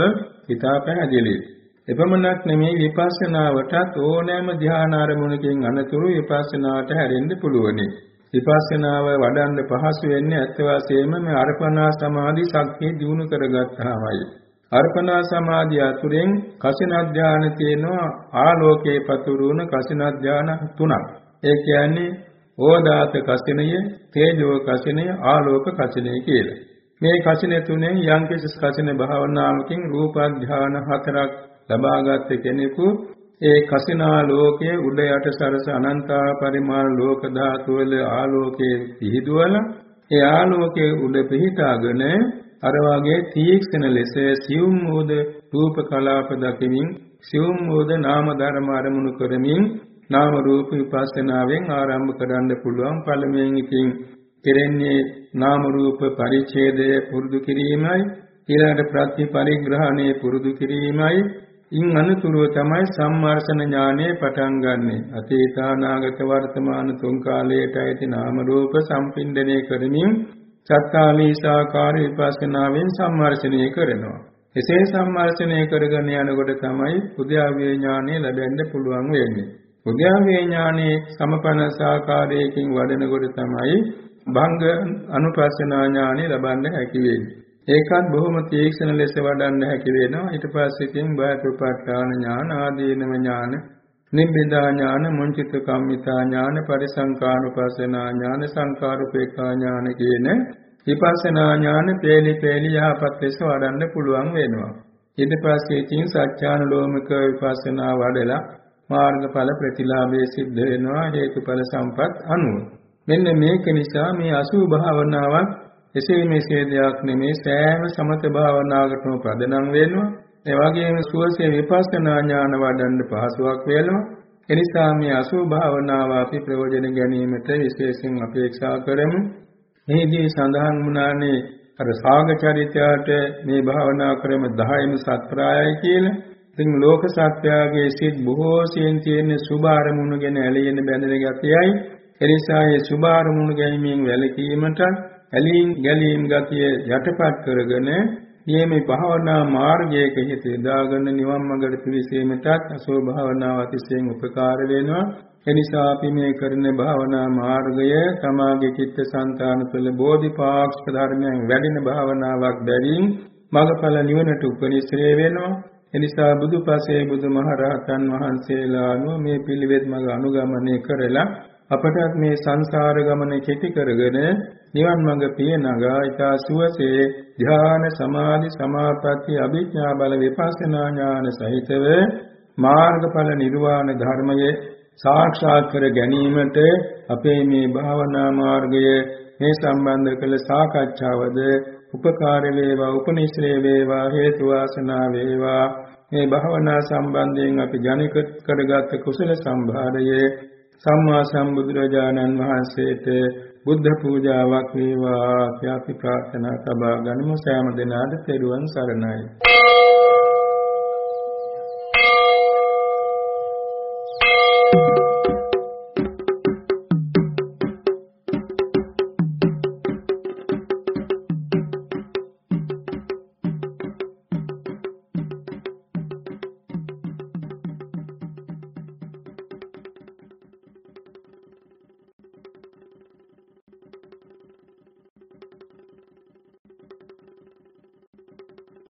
S1: හිතා පැහැදිලියි. එපමණක් නෙමෙයි විපස්සනාවටත් ඕනෑම ධාන ආරමුණකින් අනතුරු විපස්සනාවට හැරෙන්න පුළුවනි. විපස්සනාව වඩන්න පහසු වෙන්නේ ඇත්ත වශයෙන්ම මේ අර්පණා සමාධි ශක්තිය දිනු කරගත්තාමයි. අර්පණා සමාධිය අතුරෙන් කසින ධානය තියෙනවා ආලෝකයේ පතුරුවන කසින ධාන තුනක්. ඒ කියන්නේ ඕදාත කසිනය, තේජෝ කසිනය, ආලෝක කසිනය කියලා. මේ කසින තුනෙන් යම්කිසි කසින භාවනාවකින් රූප ධාන හතරක් ලබාගත් කෙනෙකු ඒ කසිනා ලෝකයේ උඩ යට සරස අනන්ත පරිමාණ ලෝක ධාතු වල ආලෝකයේ පිහිදුවල ඒ ආලෝකයේ උඩ පිහිටාගෙන අර වාගේ තීක්ෂණ ලෙස සියුම් මෝද රූප කලාප දකිමින් සියුම් මෝද නාම ධර්ම අරමුණු කරමින් නාම රූප විපස්සනාවෙන් ආරම්භ කරන්න පුළුවන් පළමුවෙන් ඉතින් කෙරෙන්නේ නාම රූප පරිච්ඡේදය පුරුදු කිරීමයි ඊළඟට ප්‍රත්‍ය පරිග්‍රහණය පුරුදු කිරීමයි ඉන් අනතුරුව තමයි සම්මාර්ෂණ ඥානය පටන් ගන්නෙ. අතීත අනාගත වර්තමාන තුන් කාලයට ඇති නාම රූප සම්පින්දනය කරමින් චත්තාලීසාකාර විපස්සනාවෙන් සම්මාර්ෂණය කරනවා. එසේ සම්මාර්ෂණය කරගෙන යනකොට තමයි උද්‍යාවේ ඥානය ලැබෙන්න පුළුවන් වෙන්නේ. උද්‍යාවේ ඥානයේ සමපන සාකාරයකින් වඩනකොට තමයි භංග අනුපස්සනා ඥානය ලබන්න හැකි වෙන්නේ. ඒකත් බොහොම තීක්ෂණ ලෙස වඩන්න හැකි වෙනවා ඊට පස්සේ ඉතින් බයතුපත්ඨාන ඥාන ආදීනම ඥාන නිබ්බිදා ඥාන මුංචිත කම්මිතා ඥාන පරිසංකානුපස්සනා ඥාන සංකාරුපේක්ඛා ඥාන කියන විපස්සනා ඥාන පේලි පේලි යහපත් ලෙස වඩන්න පුළුවන් වෙනවා ඊට පස්සේ ඉතින් සත්‍යානුලෝමික විපස්සනා වඩලා මාර්ගඵල ප්‍රතිලාභයේ සිද්ධ වෙනවා හේතුඵල සම්පත් අනුව මෙන්න මේක නිසා මේ අසුභ භාවනාවක් එසේ මෙසේ දෙයක් නෙමේ සෑම සමත භාවනාවකටම ප්‍රදනම් වෙනවා. ඒ වගේම සුවසේ විපස්සනා ඥාන වඩන්න පහසුවක් වෙනවා. එනිසා මේ අසුභ භාවනාව අපි ප්‍රයෝජන ගැනීමට විශේෂයෙන් අපේක්ෂා කරමු. මෙහිදී සඳහන් වුණානේ අර සාග චරිතයට මේ භාවනා ක්‍රම 10ම සත්‍රායයි කියලා. ඉතින් ලෝක සත්‍යයේ සිත් බොහෝ සෙන් තියෙන සුභ අරමුණු ගැන ඇලෙන බැඳෙන ගතියයි. එනිසා මේ සුභ අරමුණු ගැනීමෙන් වැළකීමට ඇලීම් ගැලීම් ගතිය යටපත් කරගෙන මේ භාවනා මාර්ගයක හිත යොදාගෙන නිවන් මාර්ගට පිවිසීමටත් අසෝ භාවනාව අතිශයින් උපකාර වෙනවා එනිසා අපි මේ කරන භාවනා මාර්ගය තමාගේ චිත්තසංතාන තුළ බෝධිපාක්ෂික ධර්මයන් වැඩින භාවනාවක් බැවින් මඟඵල නිවනට උපනිශ්‍රේ වෙනවා එනිසා බුදුපසේ බුදුමහරහතන් වහන්සේලා අනුව මේ පිළිවෙත් මඟ අනුගමනය කරලා අපටත් මේ සංසාර ගමන කෙටි කරගෙන නිවන් මඟ පිය නගා ඊතා සුවසේ ධ්‍යාන සමාධි සමාපatti අභිඥා බල විපස්සනා ඥාන සහිතව මාර්ගඵල නිර්වාණ ධර්මයේ සාක්ෂාත් කර ගැනීමට අපේ මේ භාවනා මාර්ගය මේ සම්බන්ධ කළ සාකච්ඡාවද උපකාර වේවා උපනිශ්‍රේ වේවා හේතු වාසනා වේවා. මේ භාවනා සම්බන්ධයෙන් අපි ජනික කරගත් කුසල සම්භාරයේ සම්මා සම්බුදුරජාණන් වහන්සේට බුද්ධ පූජාවක් වේවා. කියලා අපි ප්‍රාර්ථනා සබා ගනිමු. සෑම දිනාට තෙරුවන් සරණයි.